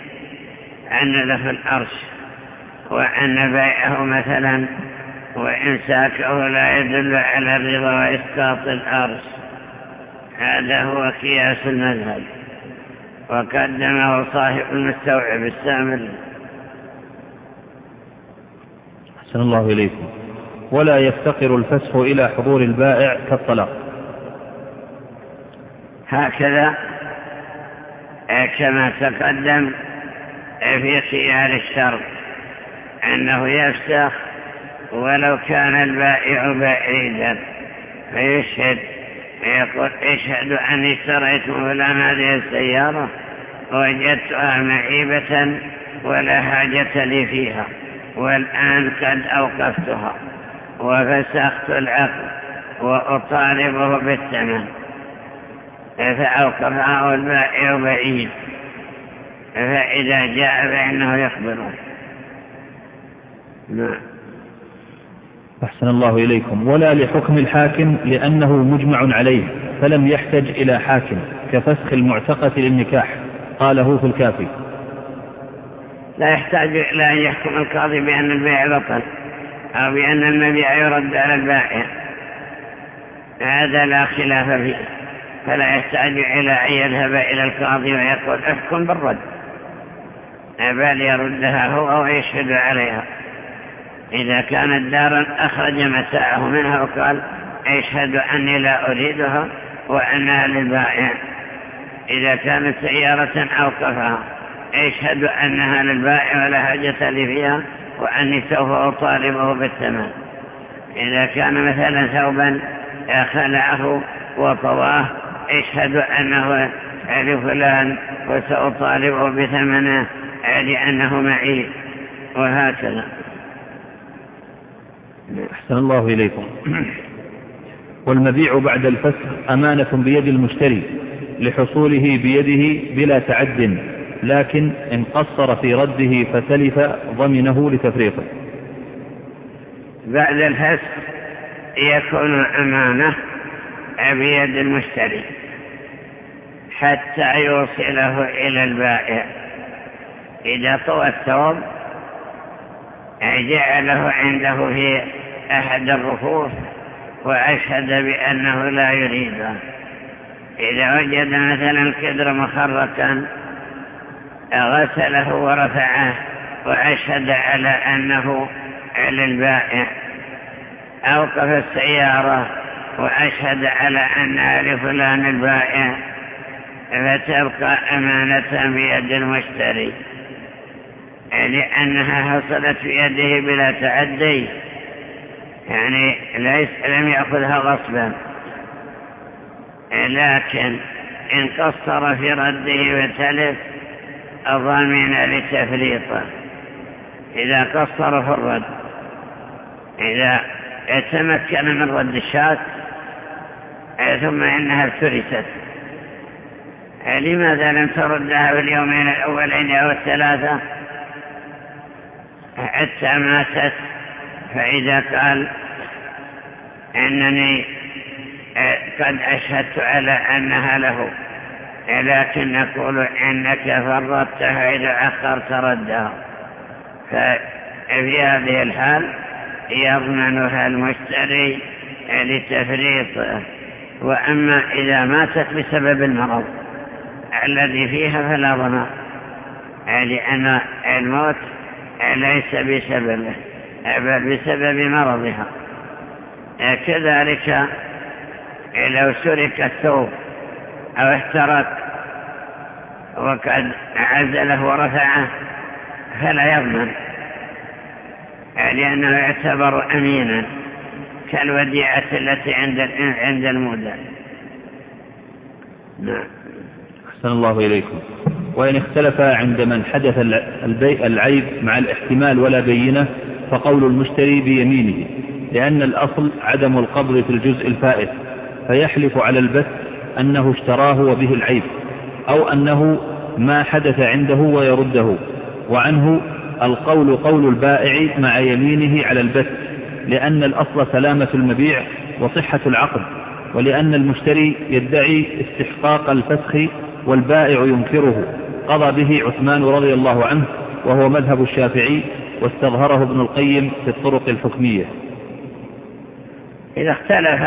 أن له الأرش وأن بيعه مثلا وإمساكه لا يدل على الرضا وإسقاط الأرش. هذا هو قياس المذهب. وقدمه صاحب المستوعب السامر أحسن الله إليكم. ولا يفتقر الفسخ إلى حضور البائع كالطلاق. هكذا كما تقدم في خيار الشرط أنه يفسخ ولو كان البائع بعيدا فيشهد يقول اشهد أني اشتريت فلان هذه السيارة وجدتها معيبة ولا حاجة لي فيها. والآن قد أوقفتها وفسخت العقد وأطالبه بالثمن. فأوقفها البائع بعيد فإذا جاء فإنه يخبره. نعم. أحسن الله إليكم. ولا لحكم الحاكم لأنه مجمع عليه فلم يحتج إلى حاكم كفسخ المعتقة للنكاح قاله في الكافي. لا يحتاج إلى أن يحكم القاضي بأن البيع بطل أو بأن المبيع يرد على البائع. هذا لا خلاف فيه. فلا يحتاج إلى أن يذهب إلى القاضي ويقول احكم بالرد. بل يردها هو ويشهد عليها. إذا كانت دارا أخرج متاعه منها وقال أشهد أني لا أريدها وأنها للبائع. إذا كانت سيارة أوقفها أشهد أنها للبائع ولا حاجة لي فيها وأني سوف أطالبه بالثمن إذا كان مثلا ثوبا خلعه وطواه أشهد أنه لفلان وسأطالبه بثمنه لأنه معي. وهكذا. أحسن الله إليكم. والمبيع بعد الفسخ أمانة بيد المشتري لحصوله بيده بلا تعد. لكن إن قصر في رده فتلف ضمنه لتفريطه بعد الفسخ يكون أمانة بيد المشتري حتى يوصله إلى البائع. إذا طوى الثوب جعله عنده في أحد الرفوف وأشهد بأنه لا يريده. إذا وجد مثلا الكدر مخرقا غسله ورفعه وأشهد على أنه للبائع أوقف السيارة وأشهد على أنها لفلان البائع فتبقى أمانة بيد المشتري. لأنها حصلت في يده بلا تعدي يعني ليس لم يأخذها غصبا. لكن إن قصر في رده وتلف ضامن لتفريطه إذا قصر في الرد. إذا يتمكن من رد الشاة ثم إنها افترست لماذا لم تردها في اليومين الأولين أو الثلاثة؟ حتى ماتت. فإذا قال إنني قد أشهدت على أنها له. لكن نقول إنك فرطت إذا أخرت ردها ففي هذه الحال يضمنها المشتري لتفريطه وأما إذا ماتت بسبب المرض الذي فيها فلا ضمان لأن الموت ليس بسببه بل بسبب مرضها. كذلك لو سرك الثوب أو احترق وقد عزله ورفعه فلا يضمن. لأنه يعتبر أمينا كالوديعة التي عند عند المودع. نعم. أحسن الله إليكم. وإن اختلف عند من حدث العيب مع الاحتمال ولا بينة فقول المشتري بيمينه لأن الأصل عدم القبض في الجزء الفائت فيحلف على البث أنه اشتراه وبه العيب أو أنه ما حدث عنده ويرده وعنه القول قول البائع مع يمينه على البث لأن الأصل سلامة المبيع وصحة العقد ولأن المشتري يدعي استحقاق الفسخ والبائع ينكره قضى به عثمان رضي الله عنه وهو مذهب الشافعي واستظهره ابن القيم في الطرق الحكمية. إذا اختلف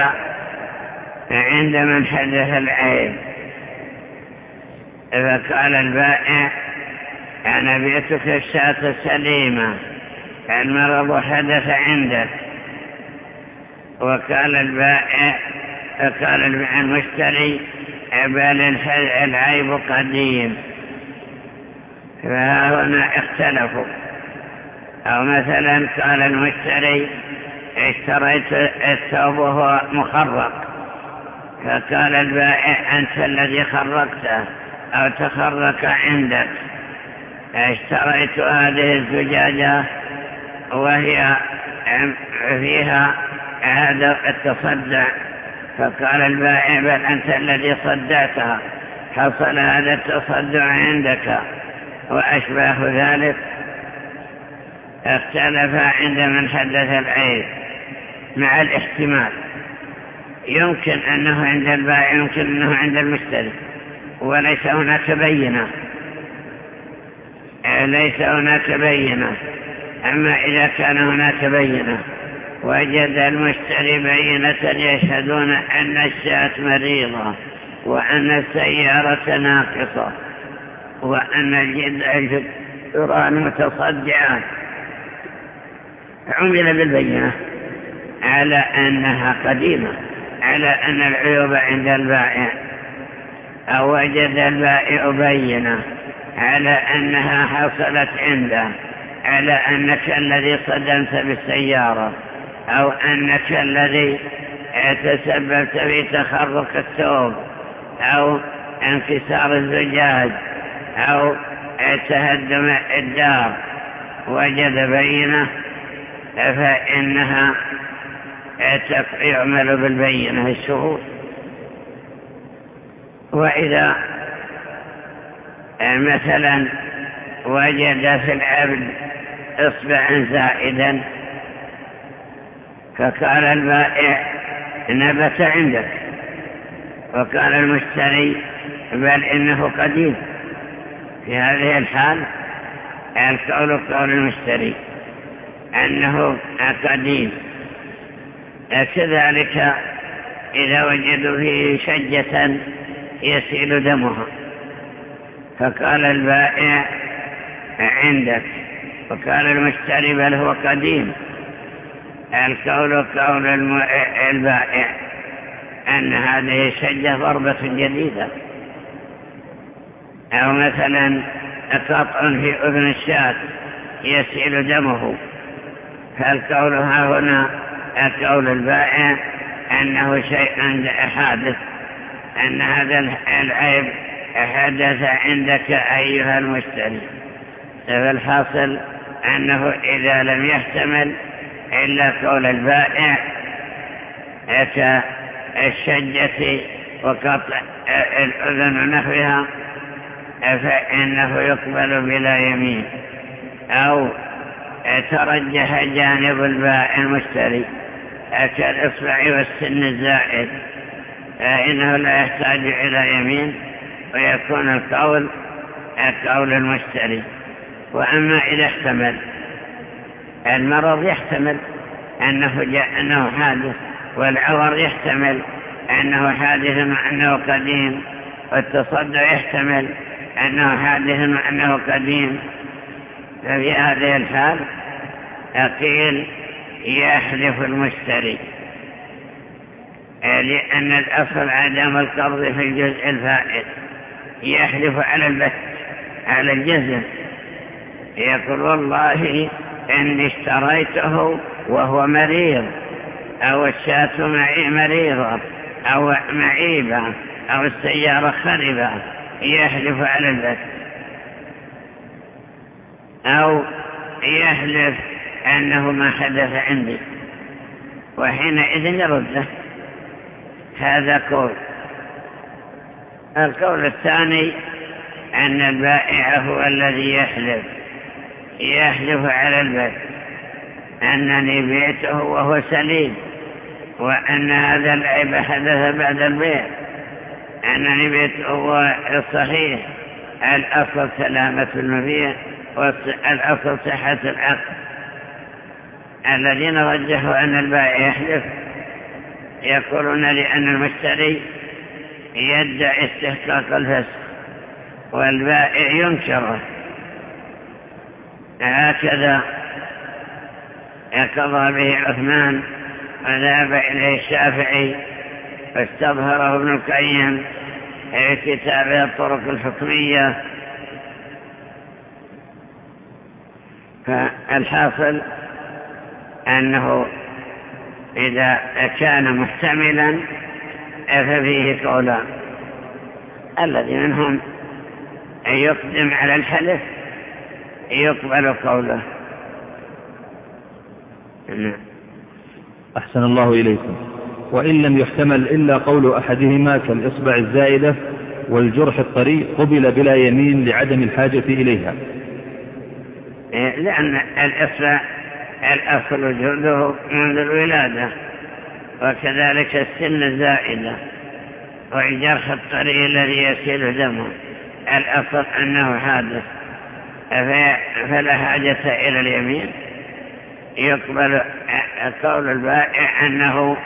عند من حدث العيب. فقال البائع أنا بيتك الشاة سليمة المرض حدث عندك. وقال البائع فقال المشتري بل العيب قديم. فهنا اختلفوا. أو مثلا قال المشتري اشتريت الثوب وهو مخرق. فقال البائع أنت الذي خرقته أو تخرق عندك؟ أشتريت هذه الزجاجة وهي فيها هذا التصدع؟ فقال البائع بل أنت الذي صدعتها. حصل هذا التصدع عندك وأشباه ذلك؟ اختلف عند من حدث العيب مع الاحتمال. يمكن أنه عند البائع يمكن أنه عند المشتري وليس هناك بينة. ليس هناك بينة. أما إذا كان هناك بينة وجد المشتري بينة يشهدون أن الشاة مريضة وأن السيارة ناقصة وأن الجدران متصدعات عمل بالبينة على أنها قديمة. على أن العيوب عند البائع أو وجد البائع بينة على أنها حصلت عنده على أنك الذي صدمت بالسيارة أو أنك الذي تسببت في تخرق الثوب أو انكسار الزجاج أو تهدم الدار. وجد بينه فإنها يعمل بالبينة الشهود وإذا مثلا وجد في العبد إصبعا زائدا فقال البائع نبت عندك. وقال المشتري بل إنه قديم. في هذه الحال القول قول المشتري أنه قديم. كذلك إذا وجدوا فيه شجة يسيل دمها فقال البائع عندك. وقال المشتري بل هو قديم. القول قول البائع أن هذه الشجة ضربة جديدة. أو مثلا قطع في أذن الشاة يسيل دمه. فالقول ها هنا القول البائع أنه شيء حادث أن هذا العيب حدث عندك أيها المشتري. فالحاصل أنه إذا لم يحتمل إلا قول البائع الشجة وقطع الأذن ونحوها فإنه يقبل بلا يمين. أو ترجح جانب البائع المشتري. كالإصبع والسن الزائد فإنه لا يحتاج إلى يمين ويكون القول قول المشتري. وأما إذا احتمل المرض يحتمل أنه, جاء أنه حادث والعور يحتمل أنه حادث مع أنه قديم والتصدع يحتمل أنه حادث مع أنه قديم. ففي هذه الحال أقيل يحلف المشتري. لأن الأصل عدم القبض في الجزء الفائت. يحلف على البت على الجزء يقول والله إني اشتريته وهو مريض أو الشاة معي مريضة أو معيبة أو السيارة خربة. يحلف على البت أو يحلف أنه ما حدث عندي. وحينئذ يرده هذا قول. القول الثاني أن البائع هو الذي يحلف. يحلف على البيت. أنني بيته وهو سليم. وأن هذا العيب حدث بعد البيع. أنني بيته هو الصحيح الأصل سلامة المبيع والأصل صحة العقد الذين رجحوا أن البائع يحلف يقولون لأن المشتري يدعي استحقاق الفسق والبائع ينكره هكذا يقضى به عثمان وذهب إليه الشافعي واستظهره ابن القيم في كتابه الطرق الحكمية. فالحاصل أنه إذا كان محتملا ففيه قولان. الذي منهم يقدم على الحلف يقبل قوله. نعم. أحسن الله إليكم. وإن لم يحتمل إلا قول أحدهما كالإصبع الزائدة والجرح الطري قبل بلا يمين لعدم الحاجة إليها. إيه، لأن الإصبع الأصل وجوده منذ الولادة وكذلك السن الزائدة والجرح الطري الذي يسيل دمه الأصل أنه حادث؟ فلا حاجة إلى اليمين؟ يقبل قول البائع أنه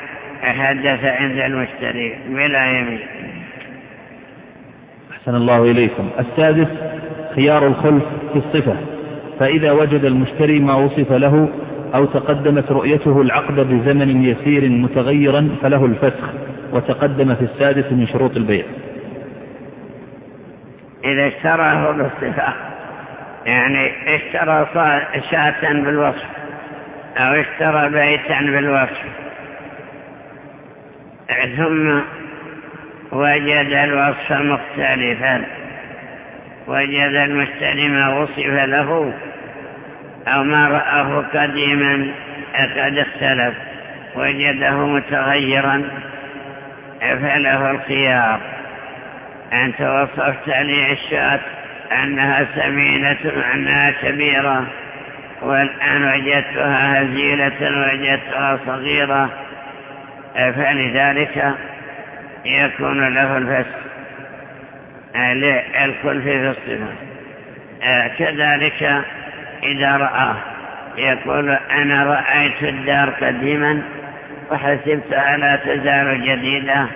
حدث عند المشتري بلا يمين. أحسن الله إليكم. السادس خيار الخلف في الصفة. فإذا وجد المشتري ما وصف له أو تقدمت رؤيته العقد بزمن يسير متغيرا فله الفسخ وتقدم في السادس من شروط البيع. إذا اشتراه بالصفة يعني اشترى شاة بالوصف أو اشترى بيتا بالوصف. ثم وجد الوصف مختلفا. وجد المشتري ما وصف له أو ما رآه قديما قد اختلف وجده متغيرا فله الخيار. أنت وصفت لي الشاة أنها سمينة وأنها كبيرة والآن وجدتها هزيلة وجدتها صغيرة. فلذلك يكون له الفسق. الكل في الصفة كذلك إذا رآه يقول أنا رأيت الدار قديما وحسبتها لا تزال جديدة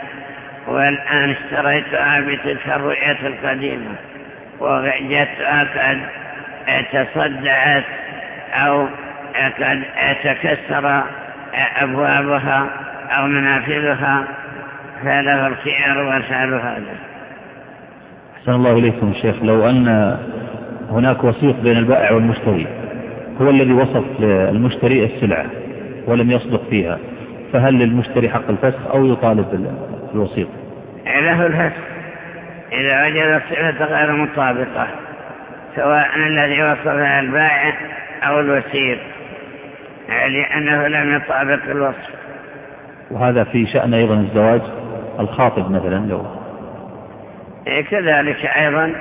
والآن اشتريتها بتلك الرؤية القديمة وجدتها قد تصدعت أو قد تكسر أبوابها أو منافذها فله الخيار وسأل هذا. أحسن الله إليكم الشيخ لو أن هناك وسيط بين البائع والمشتري هو الذي وصف للمشتري السلعة ولم يصدق فيها فهل للمشتري حق الفسخ أو يطالب بالوسيط له الفسخ. إذا وجد الصفة غير مطابقة سواء الذي وصفها البائع أو الوسيط لأنه لم يطابق الوصف. وهذا في شأن أيضا الزواج الخاطب مثلا لو كذلك أيضا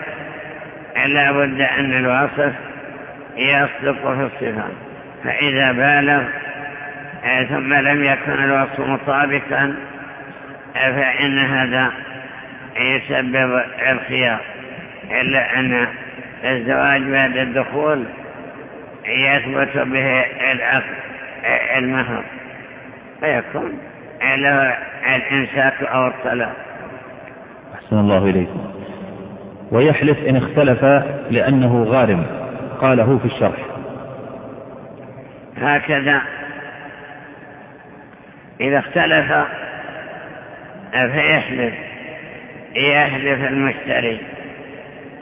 لا بد أن الواصف يصدق في الصفة فإذا بالغ ثم لم يكن الوصف مطابقا فإن هذا يسبب الخيار. إلا أن الزواج بعد الدخول يثبت به المهر فيكون له الإمساك أو الطلاق. أحسن الله إليكم. ويحلف إن اختلف لأنه غارم. قاله في الشرح. هكذا. إذا اختلف فيحلف. يحلف المشتري.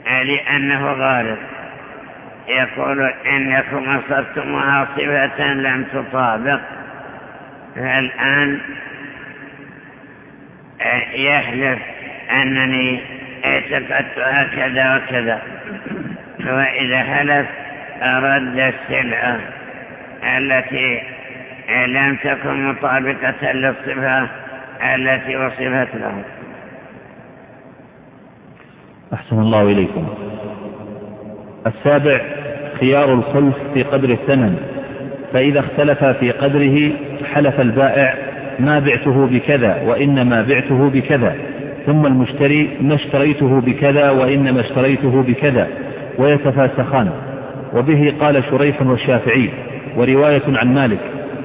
لأنه غارب يقول إنكم أصبتمها صفة لم تطابق. فالآن يحلف. أنني اعتقدتها كذا وكذا. وإذا حلف رد السلعة التي لم تكن مطابقة للصفة التي وصفت له. أحسن الله إليكم. السابع خيار الخلف في قدر الثمن. فإذا اختلف في قدره حلف البائع ما بعته بكذا وإنما بعته بكذا. ثم المشتري ما اشتريته بكذا وإنما اشتريته بكذا ويتفاسخان. وبه قال شريح والشافعي ورواية عن مالك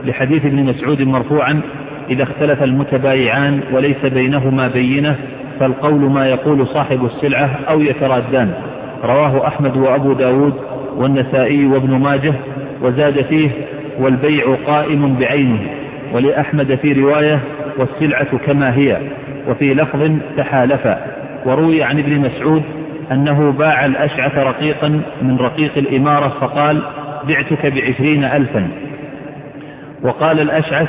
لحديث ابن مسعود مرفوعا إذا اختلف المتبايعان وليس بينهما بينة فالقول ما يقول صاحب السلعة أو يترادان. رواه أحمد وأبو داود والنسائي وابن ماجه وزاد فيه والبيع قائم بعينه. ولأحمد في رواية والسلعة كما هي. وفي لفظ تحالفا وروي عن ابن مسعود أنه باع الأشعث رقيقا من رقيق الإمارة فقال بعتك بعشرين ألفا وقال الأشعث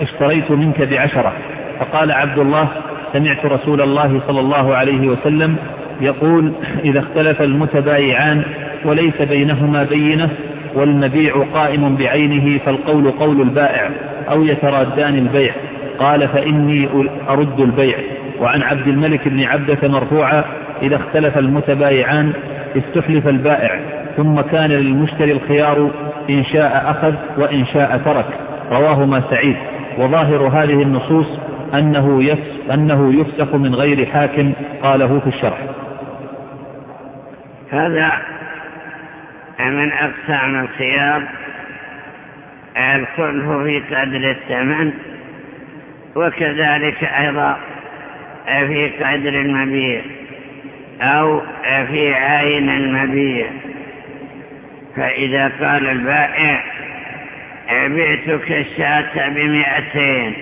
اشتريت منك بعشرة فقال عبد الله سمعت رسول الله صلى الله عليه وسلم يقول إذا اختلف المتبايعان وليس بينهما بينة والمبيع قائم بعينه فالقول قول البائع أو يترادان البيع قال فإني أرد البيع وعن عبد الملك بن عبدة مرفوعا إذا اختلف المتبايعان استحلف البائع ثم كان للمشتري الخيار إن شاء أخذ وإن شاء ترك. رواهما سعيد. وظاهر هذه النصوص أنه, أنه يفسخ من غير حاكم قاله في الشرح. هذا من أقسام الخيار الخلف في قدر الثمن وكذلك أيضا في قدر المبيع أو في عين المبيع. فإذا قال البائع بعتك الشاة بمئتين.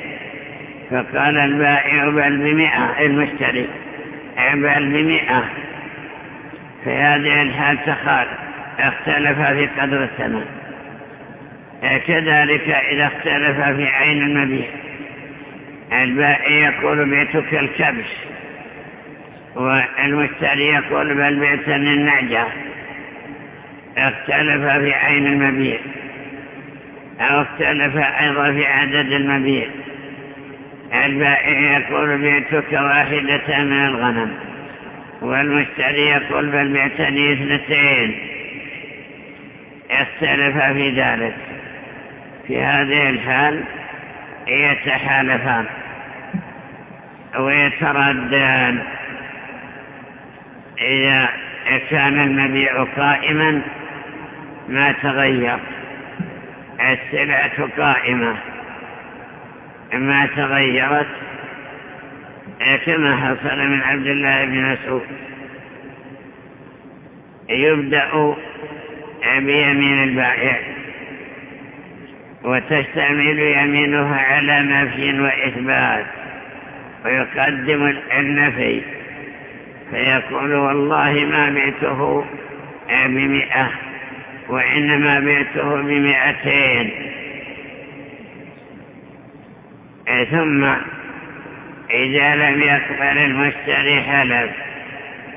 فقال البائع بل بمئة المشتري بل بمئة. في هذه الحال تخال اختلف في قدر الثمن. كذلك إذا اختلف في عين المبيع. البائع يقول بيتك الكبش والمشتري يقول بل بيتني النعجة اختلف في عين المبيع أو اختلف أيضا في عدد المبيع. البائع يقول بيتك واحدة من الغنم والمشتري يقول بل بيتني اثنتين. اختلف في ذلك. في هذه الحال يتحالفان. ويتردان إذا كان المبيع قائما ما تغير. السلعة قائمة. ما تغيرت كما حصل من عبد الله بن مسعود. يبدأ بيمين البائع وتشتمل يمينها على نفي وإثبات. ويقدم النفي فيقول والله ما بعته بمئة وإنما بعته بمئتين. ثم إذا لم يقبل المشتري حلف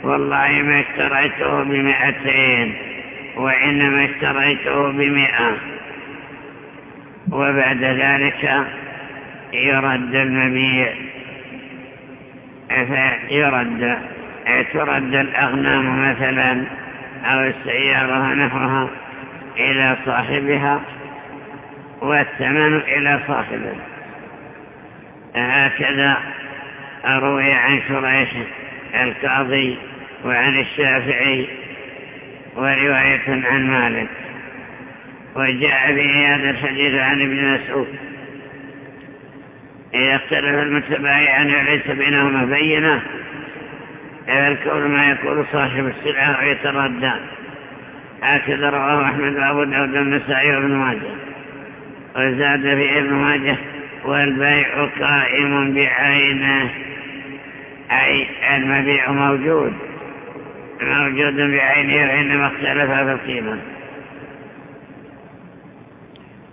والله ما اشتريته بمئتين وإنما اشتريته بمئة. وبعد ذلك يرد المبيع. فيرد ترد الأغنام مثلا أو السيارة نحوها إلى صاحبها والثمن إلى صاحبه. هكذا أروي عن شريح القاضي وعن الشافعي ورواية عن مالك. وجاء به هذا الحديث عن ابن مسعود. إذا اختلف المتبايعان وليس بينهما بينة الكون ما يقول صاحب السلعة ويتردى. هكذا رواه أحمد وأبو داود النسائي وابن ماجه. وزاد في ابن ماجه والبيع قائم بعينه. أي المبيع موجود موجود بعينه وإنما اختلف في القيمة.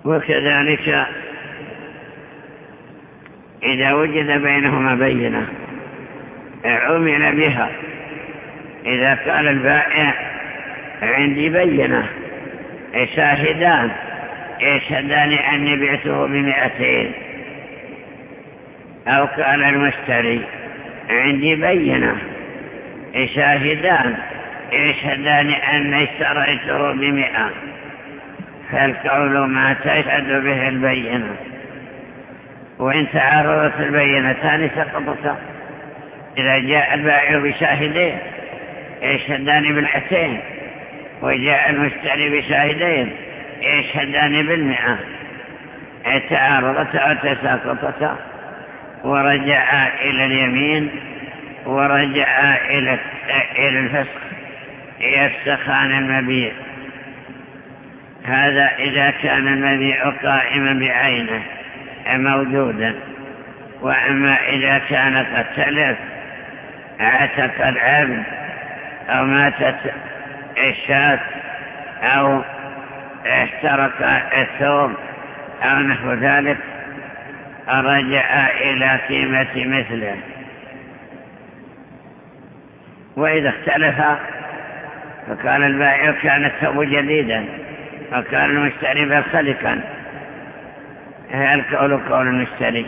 وكذلك إذا وجد بينهما بينة عمل بها. إذا قال البائع عندي بينة شاهدان يشهدان أني بعته بمئتين. أو قال المشتري عندي بينة شاهدان يشهدان أني اشتريته بمئة. فالقول ما تشهد به البينة. وإن تعارضت البينتان سقطتا إذا جاء البائع بشاهدين يشهدان بالحسين وجاء المشتري بشاهدين يشهدان بالمئة. تعارضتا وتساقطتا. ورجعا إلى اليمين ورجعا إلى الفسخ يفسخان المبيع. هذا إذا كان المبيع قائما بعينه. موجودا وأما إذا كان قد تلف عتق العبد أو ماتت الشاة أو احترق الثوب أو نحو ذلك رجع إلى قيمة مثله. وإذا اختلف فقال البائع كان الثوب جديدا وكان المشتري بخلقا القول قول المشتري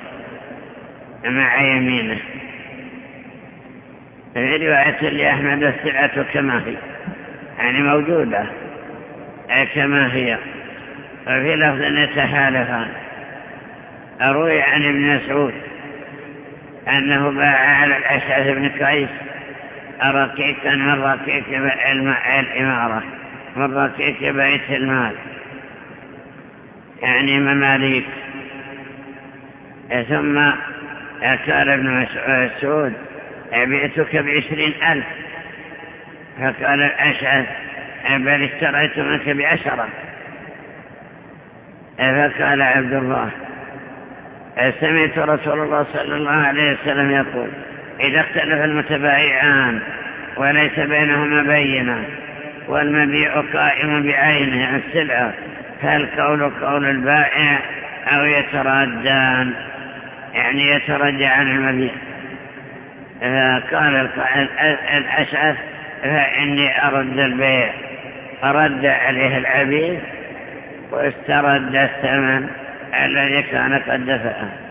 مع يمينه. في رواية لأحمد السلعة كما هي يعني موجودة كما هي. وفي لفظ يتحالفان أروي عن ابن مسعود أنه باع على الأشعث بن قيس رقيقا من رقيق الإمارة من رقيق بيت المال يعني مماليك. ثم قال ابن مسعود بعتك بعشرين ألف فقال الأشعث بل اشتريت منك بعشرة. فقال عبد الله سمعت رسول الله صلى الله عليه وسلم يقول إذا اختلف المتبايعان وليس بينهما بينة والمبيع قائم بعينه السلعة فالقول قول البائع أو يتردان يعني يترجع عن المبيع قال الأشعث فإني أرد البيع أرد عليه العبيد واسترد الثمن الذي كان قد دفعه.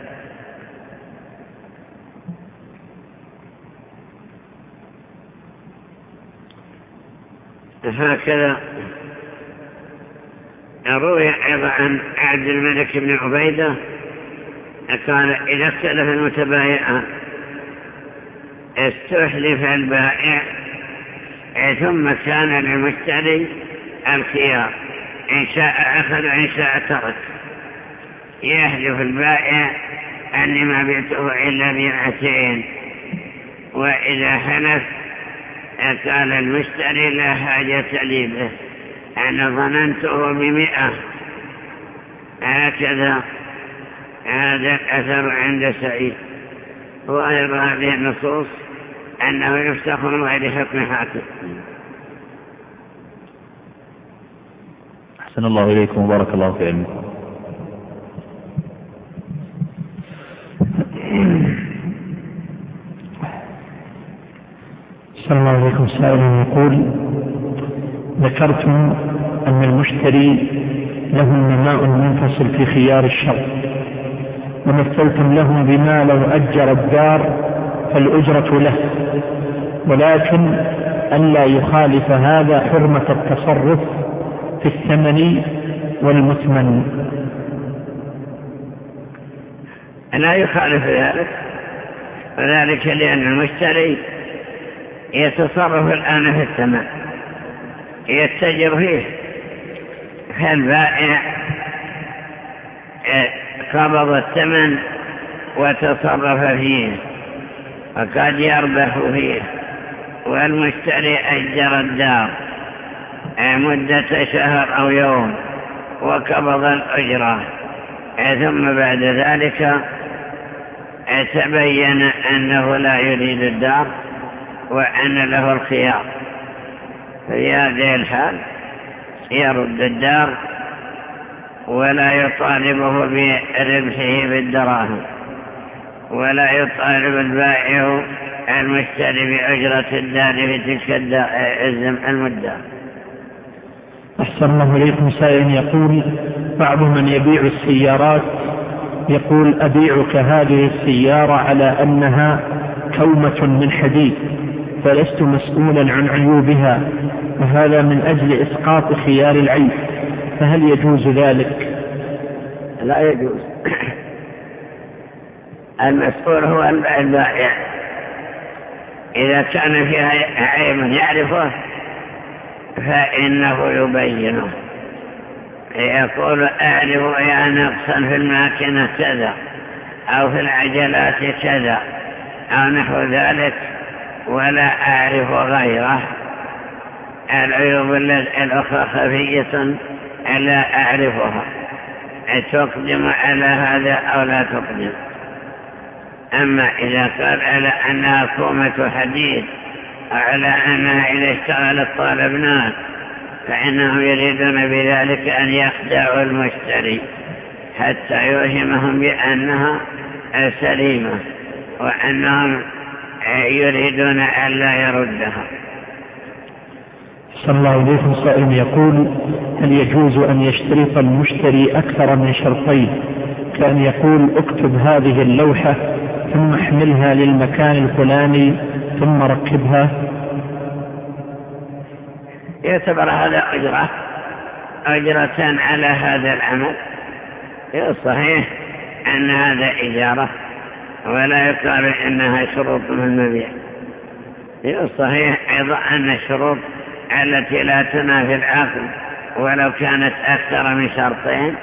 هكذا. روي أيضا عن عبد الملك بن عبيدة قال إذا اختلف المتبايعان استحلف البائع ثم كان للمشتري الخيار. إن شاء أخذ وإن شاء ترك. يحلف البائع أني ما بعته إلا بمئتين. وإذا حلف قال المشتري لا حاجة لي به. أنا ظننته بمئة. هكذا هذا الأثر عند سعيد. وغير هذه النصوص أنه يفتخ من غير حكم حاكم. أحسن الله إليكم وبارك الله في علمكم صلى الله عليكم سائل يقول ذكرتم أن المشتري له النماء المنفصل في خيار الشرط. ومثلتم له بما لو أجر الدار فالأجرة له. ولكن ألا يخالف هذا حرمة التصرف في الثمن والمثمن. لا يخالف ذلك. وذلك لأن المشتري يتصرف الآن في الثمن يتجر فيه. فالبائع قبض الثمن وتصرف فيه وقد يربح فيه والمشتري أجر الدار مدة شهر أو يوم وقبض الأجرة. ثم بعد ذلك تبين أنه لا يريد الدار وأن له الخيار. في هذه الحال يرد الدار ولا يطالبه بربحه بالدراهم ولا يطالب البائع المشتري بأجرة الدار في تلك المدة. أحسن الله إليكم. سائل يقول بعض من يبيع السيارات يقول أبيعك هذه السيارة على أنها كومة من حديد فلست مسؤولا عن عيوبها وهذا من أجل إسقاط خيار العيب فهل يجوز ذلك؟ لا يجوز. المسؤول هو البائع إذا كان فيها عيب يعرفه فإنه يبينه. يقول أعرف يا نقصا في الماكنة كذا أو في العجلات كذا أو نحو ذلك ولا أعرف غيره. العيوب الأخرى خفية. لا أعرفها. تقدم على هذا أو لا تقدم؟ أما إذا قال على أنها كومة حديد على أنها إذا اشتغلت طالبناه فإنهم يريدون بذلك أن يخدعوا المشتري حتى يوهمهم بأنها سليمة وأنهم يريدون أن لا يردها. صلى الله عليه سائل يقول هل يجوز أن يشترط المشتري أكثر من شرطين؟ كان يقول اكتب هذه اللوحة ثم احملها للمكان الفلاني ثم ركبها. يعتبر هذا أجرة أجرة على هذا العمل. صحيح أن هذا إجارة ولا يقال إنها شروط من المبيع. صحيح أيضا أن الشروط التي لا تنافي العقل ولو كانت أكثر من شرطين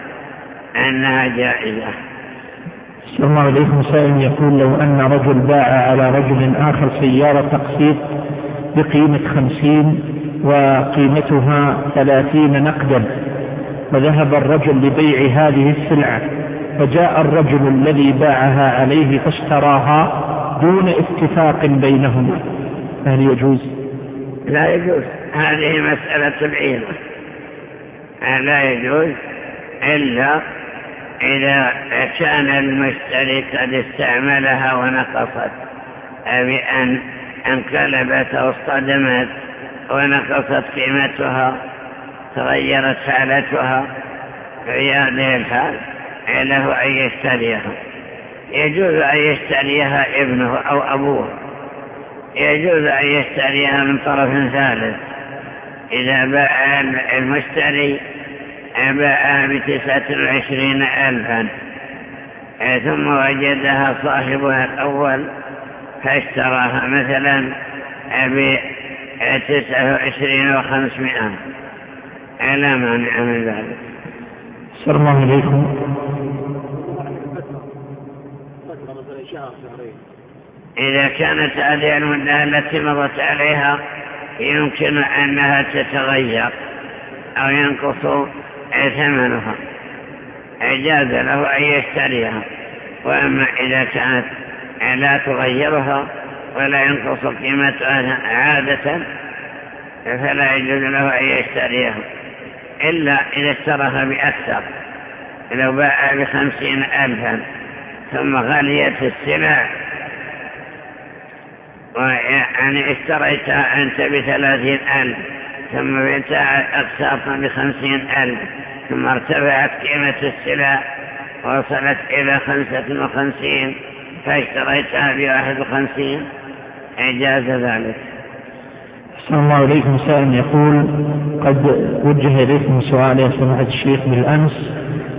أنها جائزة. صلى الله عليه وسلم يقول لو أن رجل باع على رجل آخر سيارة تقسيط بقيمة خمسين وقيمتها ثلاثين نقدا وذهب الرجل لبيع هذه السلعة فجاء الرجل الذي باعها عليه فاشتراها دون اتفاق بينهما هل يجوز؟ لا يجوز. هذه مسألة العينة لا يجوز إلا إذا كان المشتري قد استعملها ونقصت. بأن انقلبت أو اصطدمت ونقصت قيمتها تغيرت حالتها في هذه الحال له أن يشتريها. يجوز أن يشتريها ابنه أو أبوه. يجوز أن يشتريها من طرف ثالث. إذا باع المشتري باعها بتسعة وعشرين ألفا ثم وجدها صاحبها الأول فاشتراها مثلا بتسعة وعشرين وخمسمائة. لا مانع من ذلك. صلى الله عليكم. إذا كانت هذه المدة التي مضت عليها يمكن أنها تتغير أو ينقص ثمنها جاز له أن يشتريها. وأما إذا كانت لا تغيرها ولا ينقص قيمتها عادة فلا يجوز له أن يشتريها. إلا إذا اشترها بأكثر لو باع بخمسين ألفا ثم غليت السلع يعني اشتريتها أنت بثلاثين ألف ثم بيتها أقساطا بخمسين ألف ثم ارتفعت قيمة السلع وصلت إلى خمسة وخمسين فاشتريتها بواحد وخمسين. إجاز ذلك. صلى الله عليكم سائل يقول قد وجه إليكم سؤال يا سماحة الشيخ بالأمس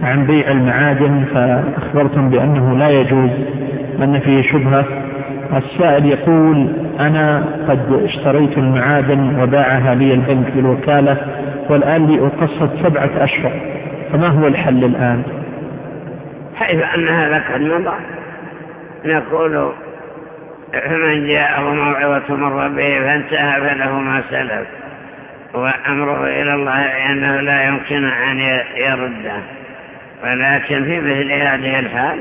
عن بيع المعادن فأخبرتم بأنه لا يجوز أن فيه شبهة. السائل يقول أنا قد اشتريت المعادن وباعها لي البنك بالوكالة والآن لي أقصد سبعة أشهر فما هو الحل الآن؟ حيث أن هذا قد مضى نقول فمن جاءه موعظة من ربه فانتهى فله ما سلف وأمره إلى الله أنه لا يمكن أن يرده ولكن في مثل هذه الحال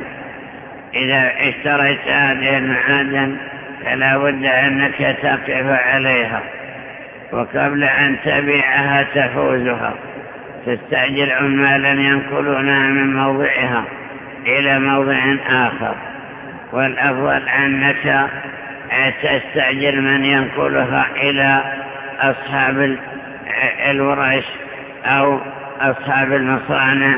إذا اشتريت هذه المعادن فلا بد أنك تقف عليها. وقبل أن تبيعها تفوزها. تستأجر عمالا ينقلونها من موضعها إلى موضع آخر. والأفضل أنك تستأجر من ينقلها إلى أصحاب الورش أو أصحاب المصانع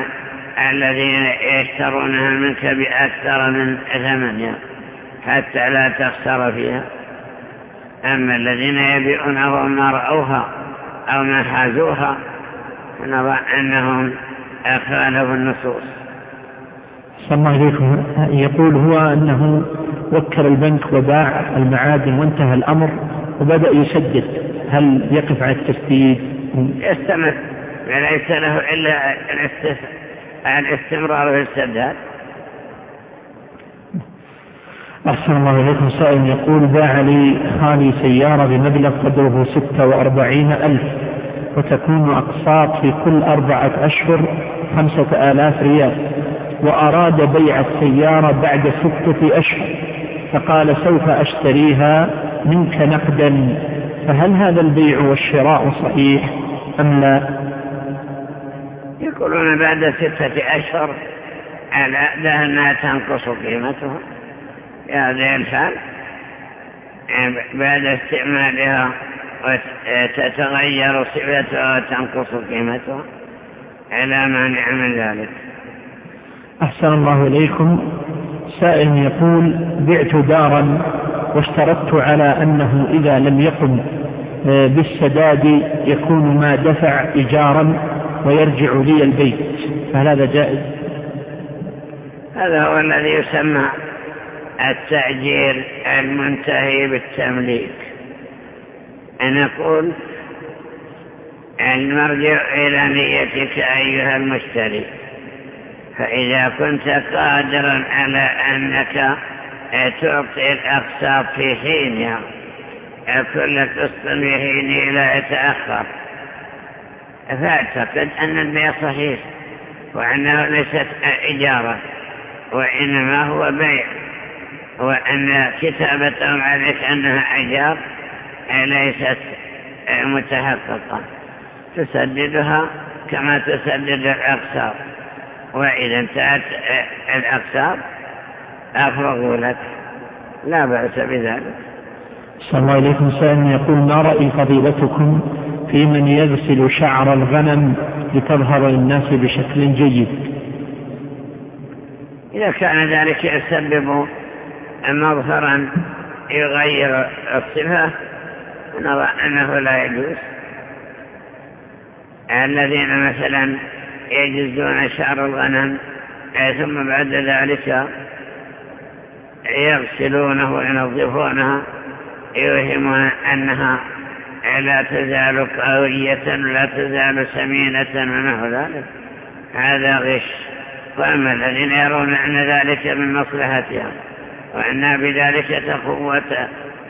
الذين يشترونها منك بأكثر من ثمانية حتى لا تخسر فيها. أما الذين يبيعونها وما رأوها أو ما حازوها نرى أنهم خالفوا النصوص. صلى الله عليكم. يقول هو أنه وكل البنك وباع المعادن وانتهى الأمر وبدأ يسدد هل يقف على التسديد؟ يستمر ليس له إلا الاستمرار في السداد أحسن الله إليكم سائل يقول باع لي خالي سيارة بمبلغ قدره ستة وأربعين ألف وتكون أقساط في كل أربعة أشهر خمسة آلاف ريال وأراد بيع السيارة بعد ستة أشهر فقال سوف أشتريها منك نقدا فهل هذا البيع والشراء صحيح أم لا؟ يقولون بعد ستة أشهر على أنها تنقص قيمتها. في هذه الحال بعد استعمالها وتتغير صفتها وتنقص قيمتها. على مانع من ذلك. أحسن الله إليكم. سائل يقول بعت دارا واشترطت على أنه إذا لم يقم آه، بالسداد يكون ما دفع إيجارا. ويرجع لي البيت فهل هذا جائز؟ هذا هو الذي يسمى التأجير المنتهي بالتمليك. نقول المرجع إلى نيتك أيها المشتري فإذا كنت قادرا على أنك تعطي الأقساط في حينها كل قسط في حينه لا يتأخر. فأعتقد أن البيع صحيح وأنه ليست إجارة وإنما هو بيع وأن كتابتهم عليك أنها أجار ليست متحققة. تسددها كما تسدد الأقساط. وإذا انتهت الأقساط أفرغوا لك. لا بأس بذلك. صلى الله عليكم سائل يقول ما رأي فضيلتكم؟ في من يغسل شعر الغنم لتظهر للناس بشكل جيد. إذا كان ذلك يسبب مظهرا يغير الصفة نرى أنه لا يجوز. الذين مثلا يجزون شعر الغنم ثم بعد ذلك يغسلونه وينظفونها يوهمون أنها لا تزال قوية ولا تزال سمينة ونحو ذلك. هذا غش. وأما الذين يرون أن ذلك من مصلحتها وأنها بذلك تقوى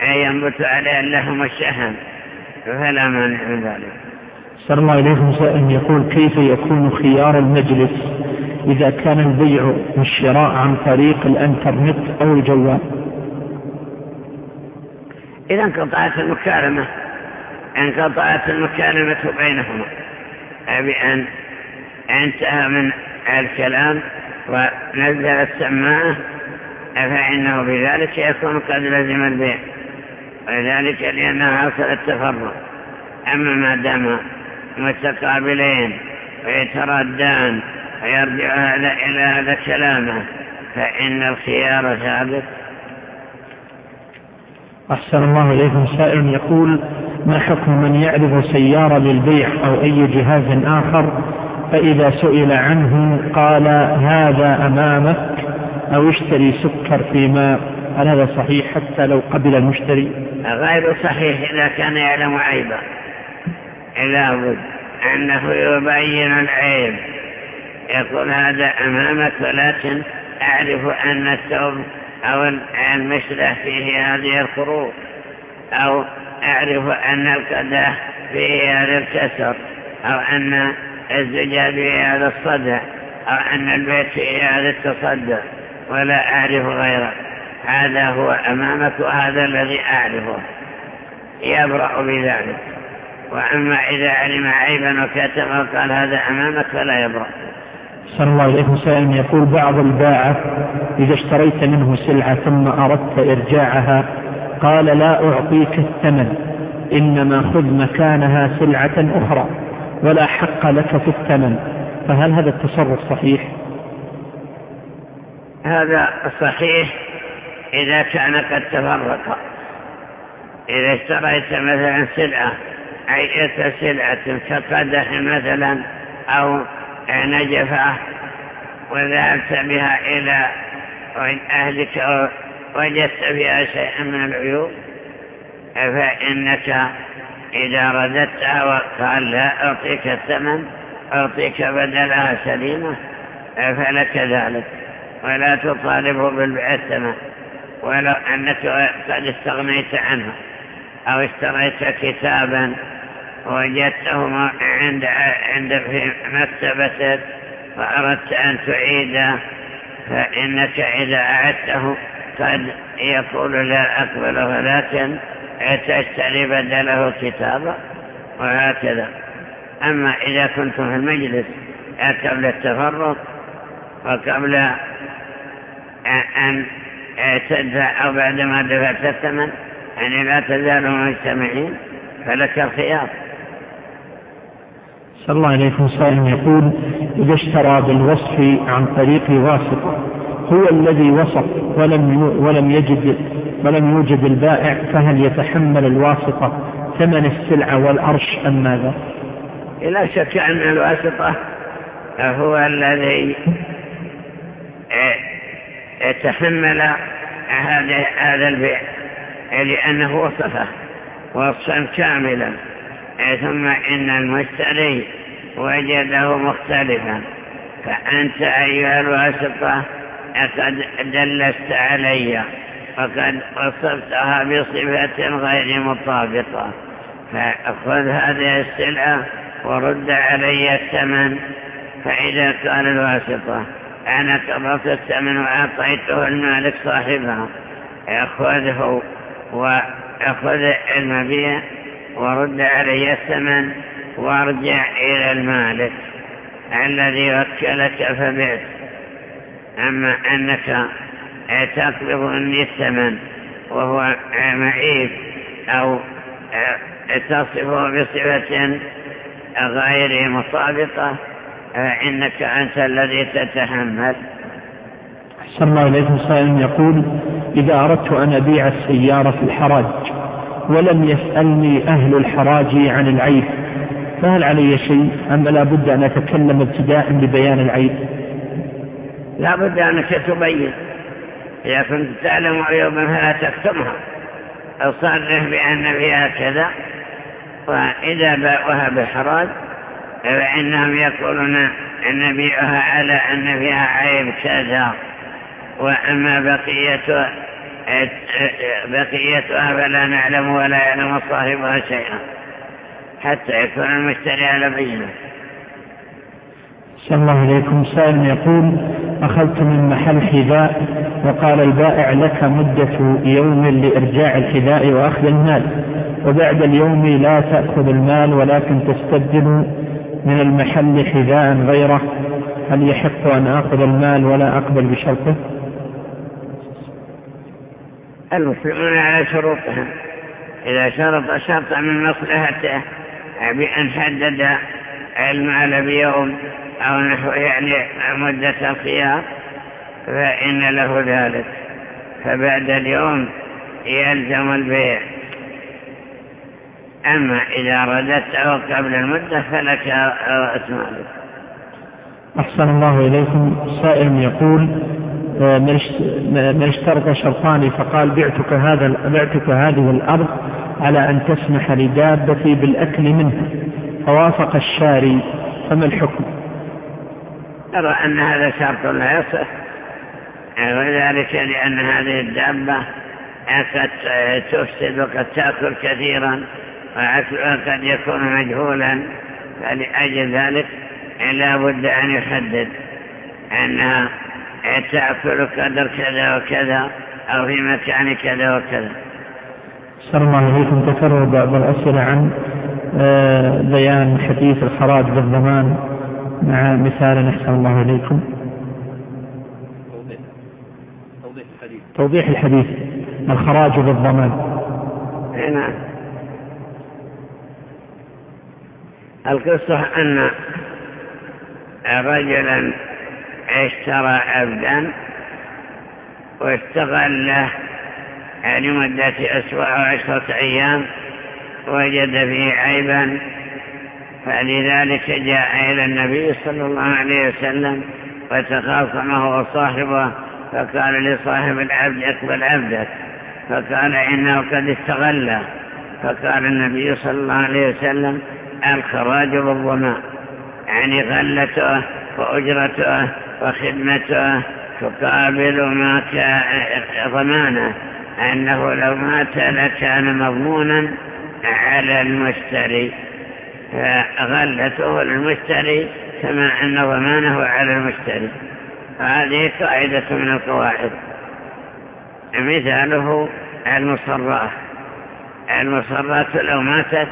ينبت عليها لهم الشهم فلا مانع من ذلك. صلى الله عليه سائل يقول كيف يكون خيار المجلس إذا كان البيع والشراء عن طريق الإنترنت أو الجوال؟ إذا انقطعت المكالمة. انقطعت المكالمة بينهما بأن أنتهى من الكلام ونزل السماعة. فإنه بذلك يكون قد لزم البيع. ولذلك لأنه حصل التفرق. أما ما دام متقابلين ويتردان ويرجع هذا إلى هذا كلامه فإن الخيار ثابت. أحسن الله إليكم. سائل يقول ما حكم من يعرض سيارة للبيع أو أي جهاز آخر؟ فإذا سئل عنه قال هذا أمامك. أو اشتري سكر فيما هل هذا صحيح حتى لو قبل المشتري؟ غير صحيح إذا كان يعلم عيبا لابد أنه يبين العيب. يقول هذا أمامك ولكن أعرف أن الثوب أو المشلة فيه هذه الخروج أو أعرف أن القدح فيه هذا الكسر أو أن الزجاج فيه هذا الصدع أو أن البيت فيه هذا التصدع ولا أعرف غيره. هذا هو أمامك وهذا الذي أعرفه. يبرأ بذلك. وأما إذا علم عيبا وكتب وقال هذا أمامك فلا يبرأ. صلى الله عليه وسلم يقول بعض الباعة إذا اشتريت منه سلعة ثم أردت إرجاعها قال لا أعطيك الثمن إنما خذ مكانها سلعة أخرى ولا حق لك في الثمن. فهل هذا التصرف صحيح؟ هذا صحيح إذا كان قد تفرق. إذا اشتريت مثلا سلعة أية سلعة كقدح مثلا أو نجفة وذهبت بها إلى أهلك وجدت بها شيئا من العيوب فإنك إذا رددتها وقال لا أعطيك الثمن أعطيك بدلها سليمة فلك ذلك. ولا تطالبه بالثمن ولو أنك قد استغنيت عنه أو اشتريت كتابا وجدته عند عند في مكتبتك وأردت أن تعيده فإنك إذا أعدته قد يقول لا أقبله ولكن تشتري بدله كتابا وهكذا. أما إذا كنتم في المجلس قبل التفرق وقبل أن تدفع أو بعدما دفعت الثمن يعني لا تزالوا مجتمعين فلك الخيار. صلى الله عليه وسلم يقول إذا اشترى بالوصف عن طريق واسطة هو الذي وصف ولم ولم يجد ولم يوجد البائع فهل يتحمل الواسطة ثمن السلعة والأرش أم ماذا؟ لا شك أن الواسطة هو الذي يتحمل هذا هذا البيع لأنه وصفه وصفا كاملا ثم إن المشتري وجده مختلفا. فأنت أيها الواسطة قد دلست علي وقد وصفتها بصفة غير مطابقة. فأخذ هذه السلعة ورد علي الثمن. فإذا كان الواسطة أنا قبضت الثمن وأعطيته المالك صاحبها. يأخذه وأخذ المبيع ورد علي الثمن وارجع إلى المالك الذي وكلك فبعت. أما أنك تقبض مني الثمن وهو معيب أو تصفه بصفة غير مطابقة فإنك أنت الذي تتحمل. صلى الله عليه وسلم يقول إذا أردت أن أبيع السيارة في الحراج ولم يسألني أهل الحراج عن العيب. فهل علي شيء؟ أم لا بد أن أتكلم ابتداء ببيان العيب؟ لا بد أنك تبين إذا كنت تعلم عيوبا فلا تكتمها. أصرح بأن فيها كذا وإذا باعوها بحراج فإنهم يقولون أن نبيعها على أن فيها عيب كذا وأما بقية بقيتها فلا نعلم ولا يعلم صاحبها شيئا. حتى يكون المشتري على بينة. صلى الله عليكم. سائل يقول أخذت من محل حذاء وقال البائع لك مدة يوم لإرجاع الحذاء وأخذ المال. وبعد اليوم لا تأخذ المال ولكن تستبدل من المحل حذاء غيره. هل يحق أن أخذ المال ولا أقبل بشرطه؟ المسلمون على شروطهم. إذا شرط شرطا من مصلحته بأن حدد المال بيوم أو نحو يعني مدة الخيار فإن له ذلك. فبعد اليوم يلزم البيع. أما إذا رددته قبل المدة فلك رأس مالك. أحسن الله إليكم. سائل يقول من اشترط شرطان فقال بعتك هذا بعتك هذه الأرض على أن تسمح لدابتي بالأكل منها. فوافق الشاري فما الحكم؟ أرى أن هذا شرط لا يصح. وذلك لأن هذه الدابة قد تفسد وقد تأكل كثيرا وأكلها قد يكون مجهولا. فلأجل ذلك لا بد أن يحدد أنها تأكل قدر كذا وكذا أو في مكان كذا وكذا. صلى الله عليكم. تكرر بعض الأسئلة عن آه، بيان حديث الخراج بالضمان مع مثال نحسن الله عليكم توضيح الحديث. توضيح الحديث الخراج بالضمان. نعم. القصة أن رجلا اشترى عبدا واستغله لمدة أسبوع أو عشرة أيام وجد فيه عيبا. فلذلك جاء إلى النبي صلى الله عليه وسلم وتخاصمه صاحبه فقال لصاحب العبد اقبل عبدك. فقال إنه قد استغله فقال النبي صلى الله عليه وسلم الخراج بالظماء يعني غلته وأجرته وخدمته تقابل ما ضمانه أنه لو مات لكان مضمونا على المشتري. فغلته للمشتري كما أن ضمانه على المشتري. هذه قاعدة من القواعد. مثاله المصرات. المصرات لو ماتت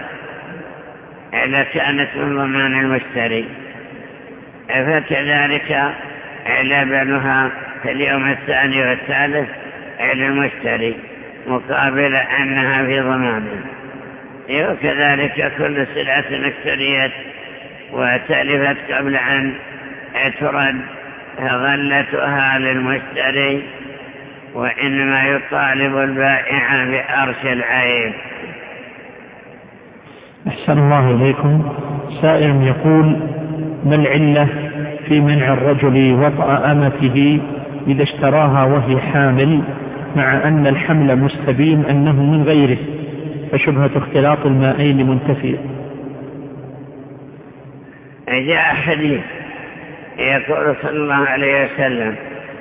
لكانت من ضمان المشتري. فكذلك لبنها في اليوم الثاني والثالث للمشتري مقابل أنها في ضمانه وكذلك كل سلعة اشتريت وتلفت قبل أن ترد غلتها للمشتري وإنما يطالب البائع بأرش العيب أحسن الله إليكم. سائل يقول ما العلة في منع الرجل وطأ أمته إذا اشتراها وهي حامل مع أن الحمل مستبين أنه من غيره فشبهة اختلاط المائين منتفية. جاء حديث يقول صلى الله عليه وسلم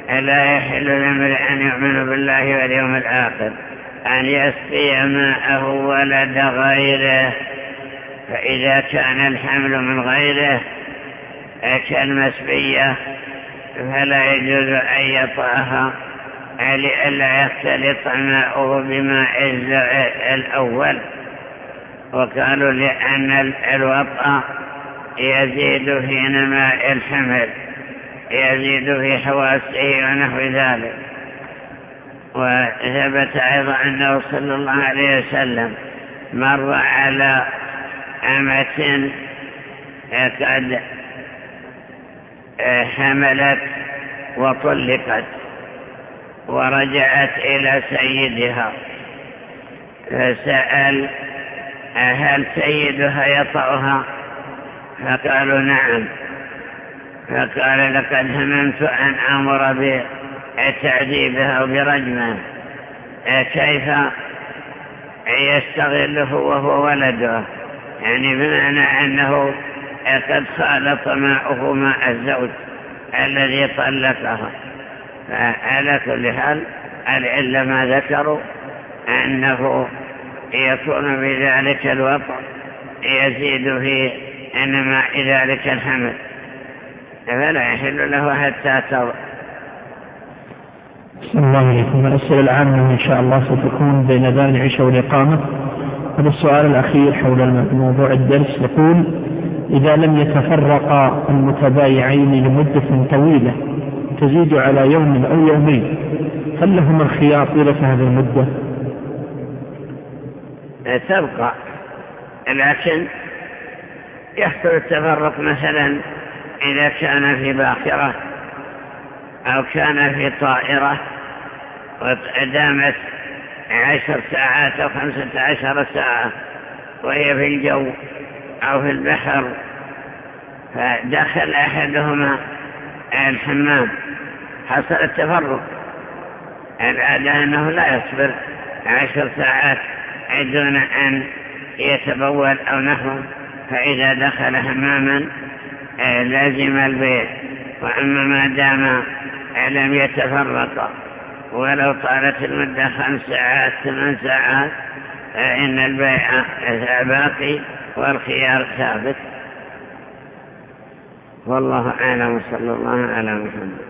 لا يحل لامرئ أن يؤمن بالله واليوم الآخر أن يسقي ماءه ولد غيره فإذا كان الحمل من غيره كالمسبية فلا يجوز أن يطأها لئلا يختلط ماؤه بماء الأول. وقالوا لأن الوطأ يزيد في نماء الحمل يزيد في حواسه ونحو ذلك. وثبت أيضا أنه صلى الله عليه وسلم مر على أمة قد حملت وطلقت ورجعت إلى سيدها. فسأل هل سيدها يطعها فقالوا نعم. فقال لقد هممت أن أمر بتعذيبها وبرجمه كيف يستغله وهو ولده؟ يعني بمعنى أنه قد خالط ماءه ماء الزوج الذي طلقها. فعلى كل حال العلة ما ذكروا أنه يكون بذلك الوطن يزيد في إنما ذلك الحمل. فلا يحل له حتى تضع السلام الله عليكم. الأسئلة العامة إن شاء الله ستكون بين ذان العشاء والإقامة. هذا السؤال الأخير حول موضوع الدرس. يقول إذا لم يتفرقا المتبايعين لمدة طويلة تزيد على يوم أو يومين هل لهم الخيار طيلة هذه المدة؟ تبقى. لكن يحصل التفرق مثلا إذا كان في باخرة أو كان في طائرة ودامت عشر ساعات أو خمسة عشر ساعة وهي في الجو. أو في البحر فدخل أحدهما الحمام حصل التفرق. العادة أنه لا يصبر عشر ساعات دون أن يتبول أو نحو فإذا دخل هماما آه، لازم البيت. وأما ما دام لم يتفرق ولو طالت المدة خمس ساعات ثمان ساعات إن البيع باقي. والخيار ثابت. والله أعلم صلى الله على محمد.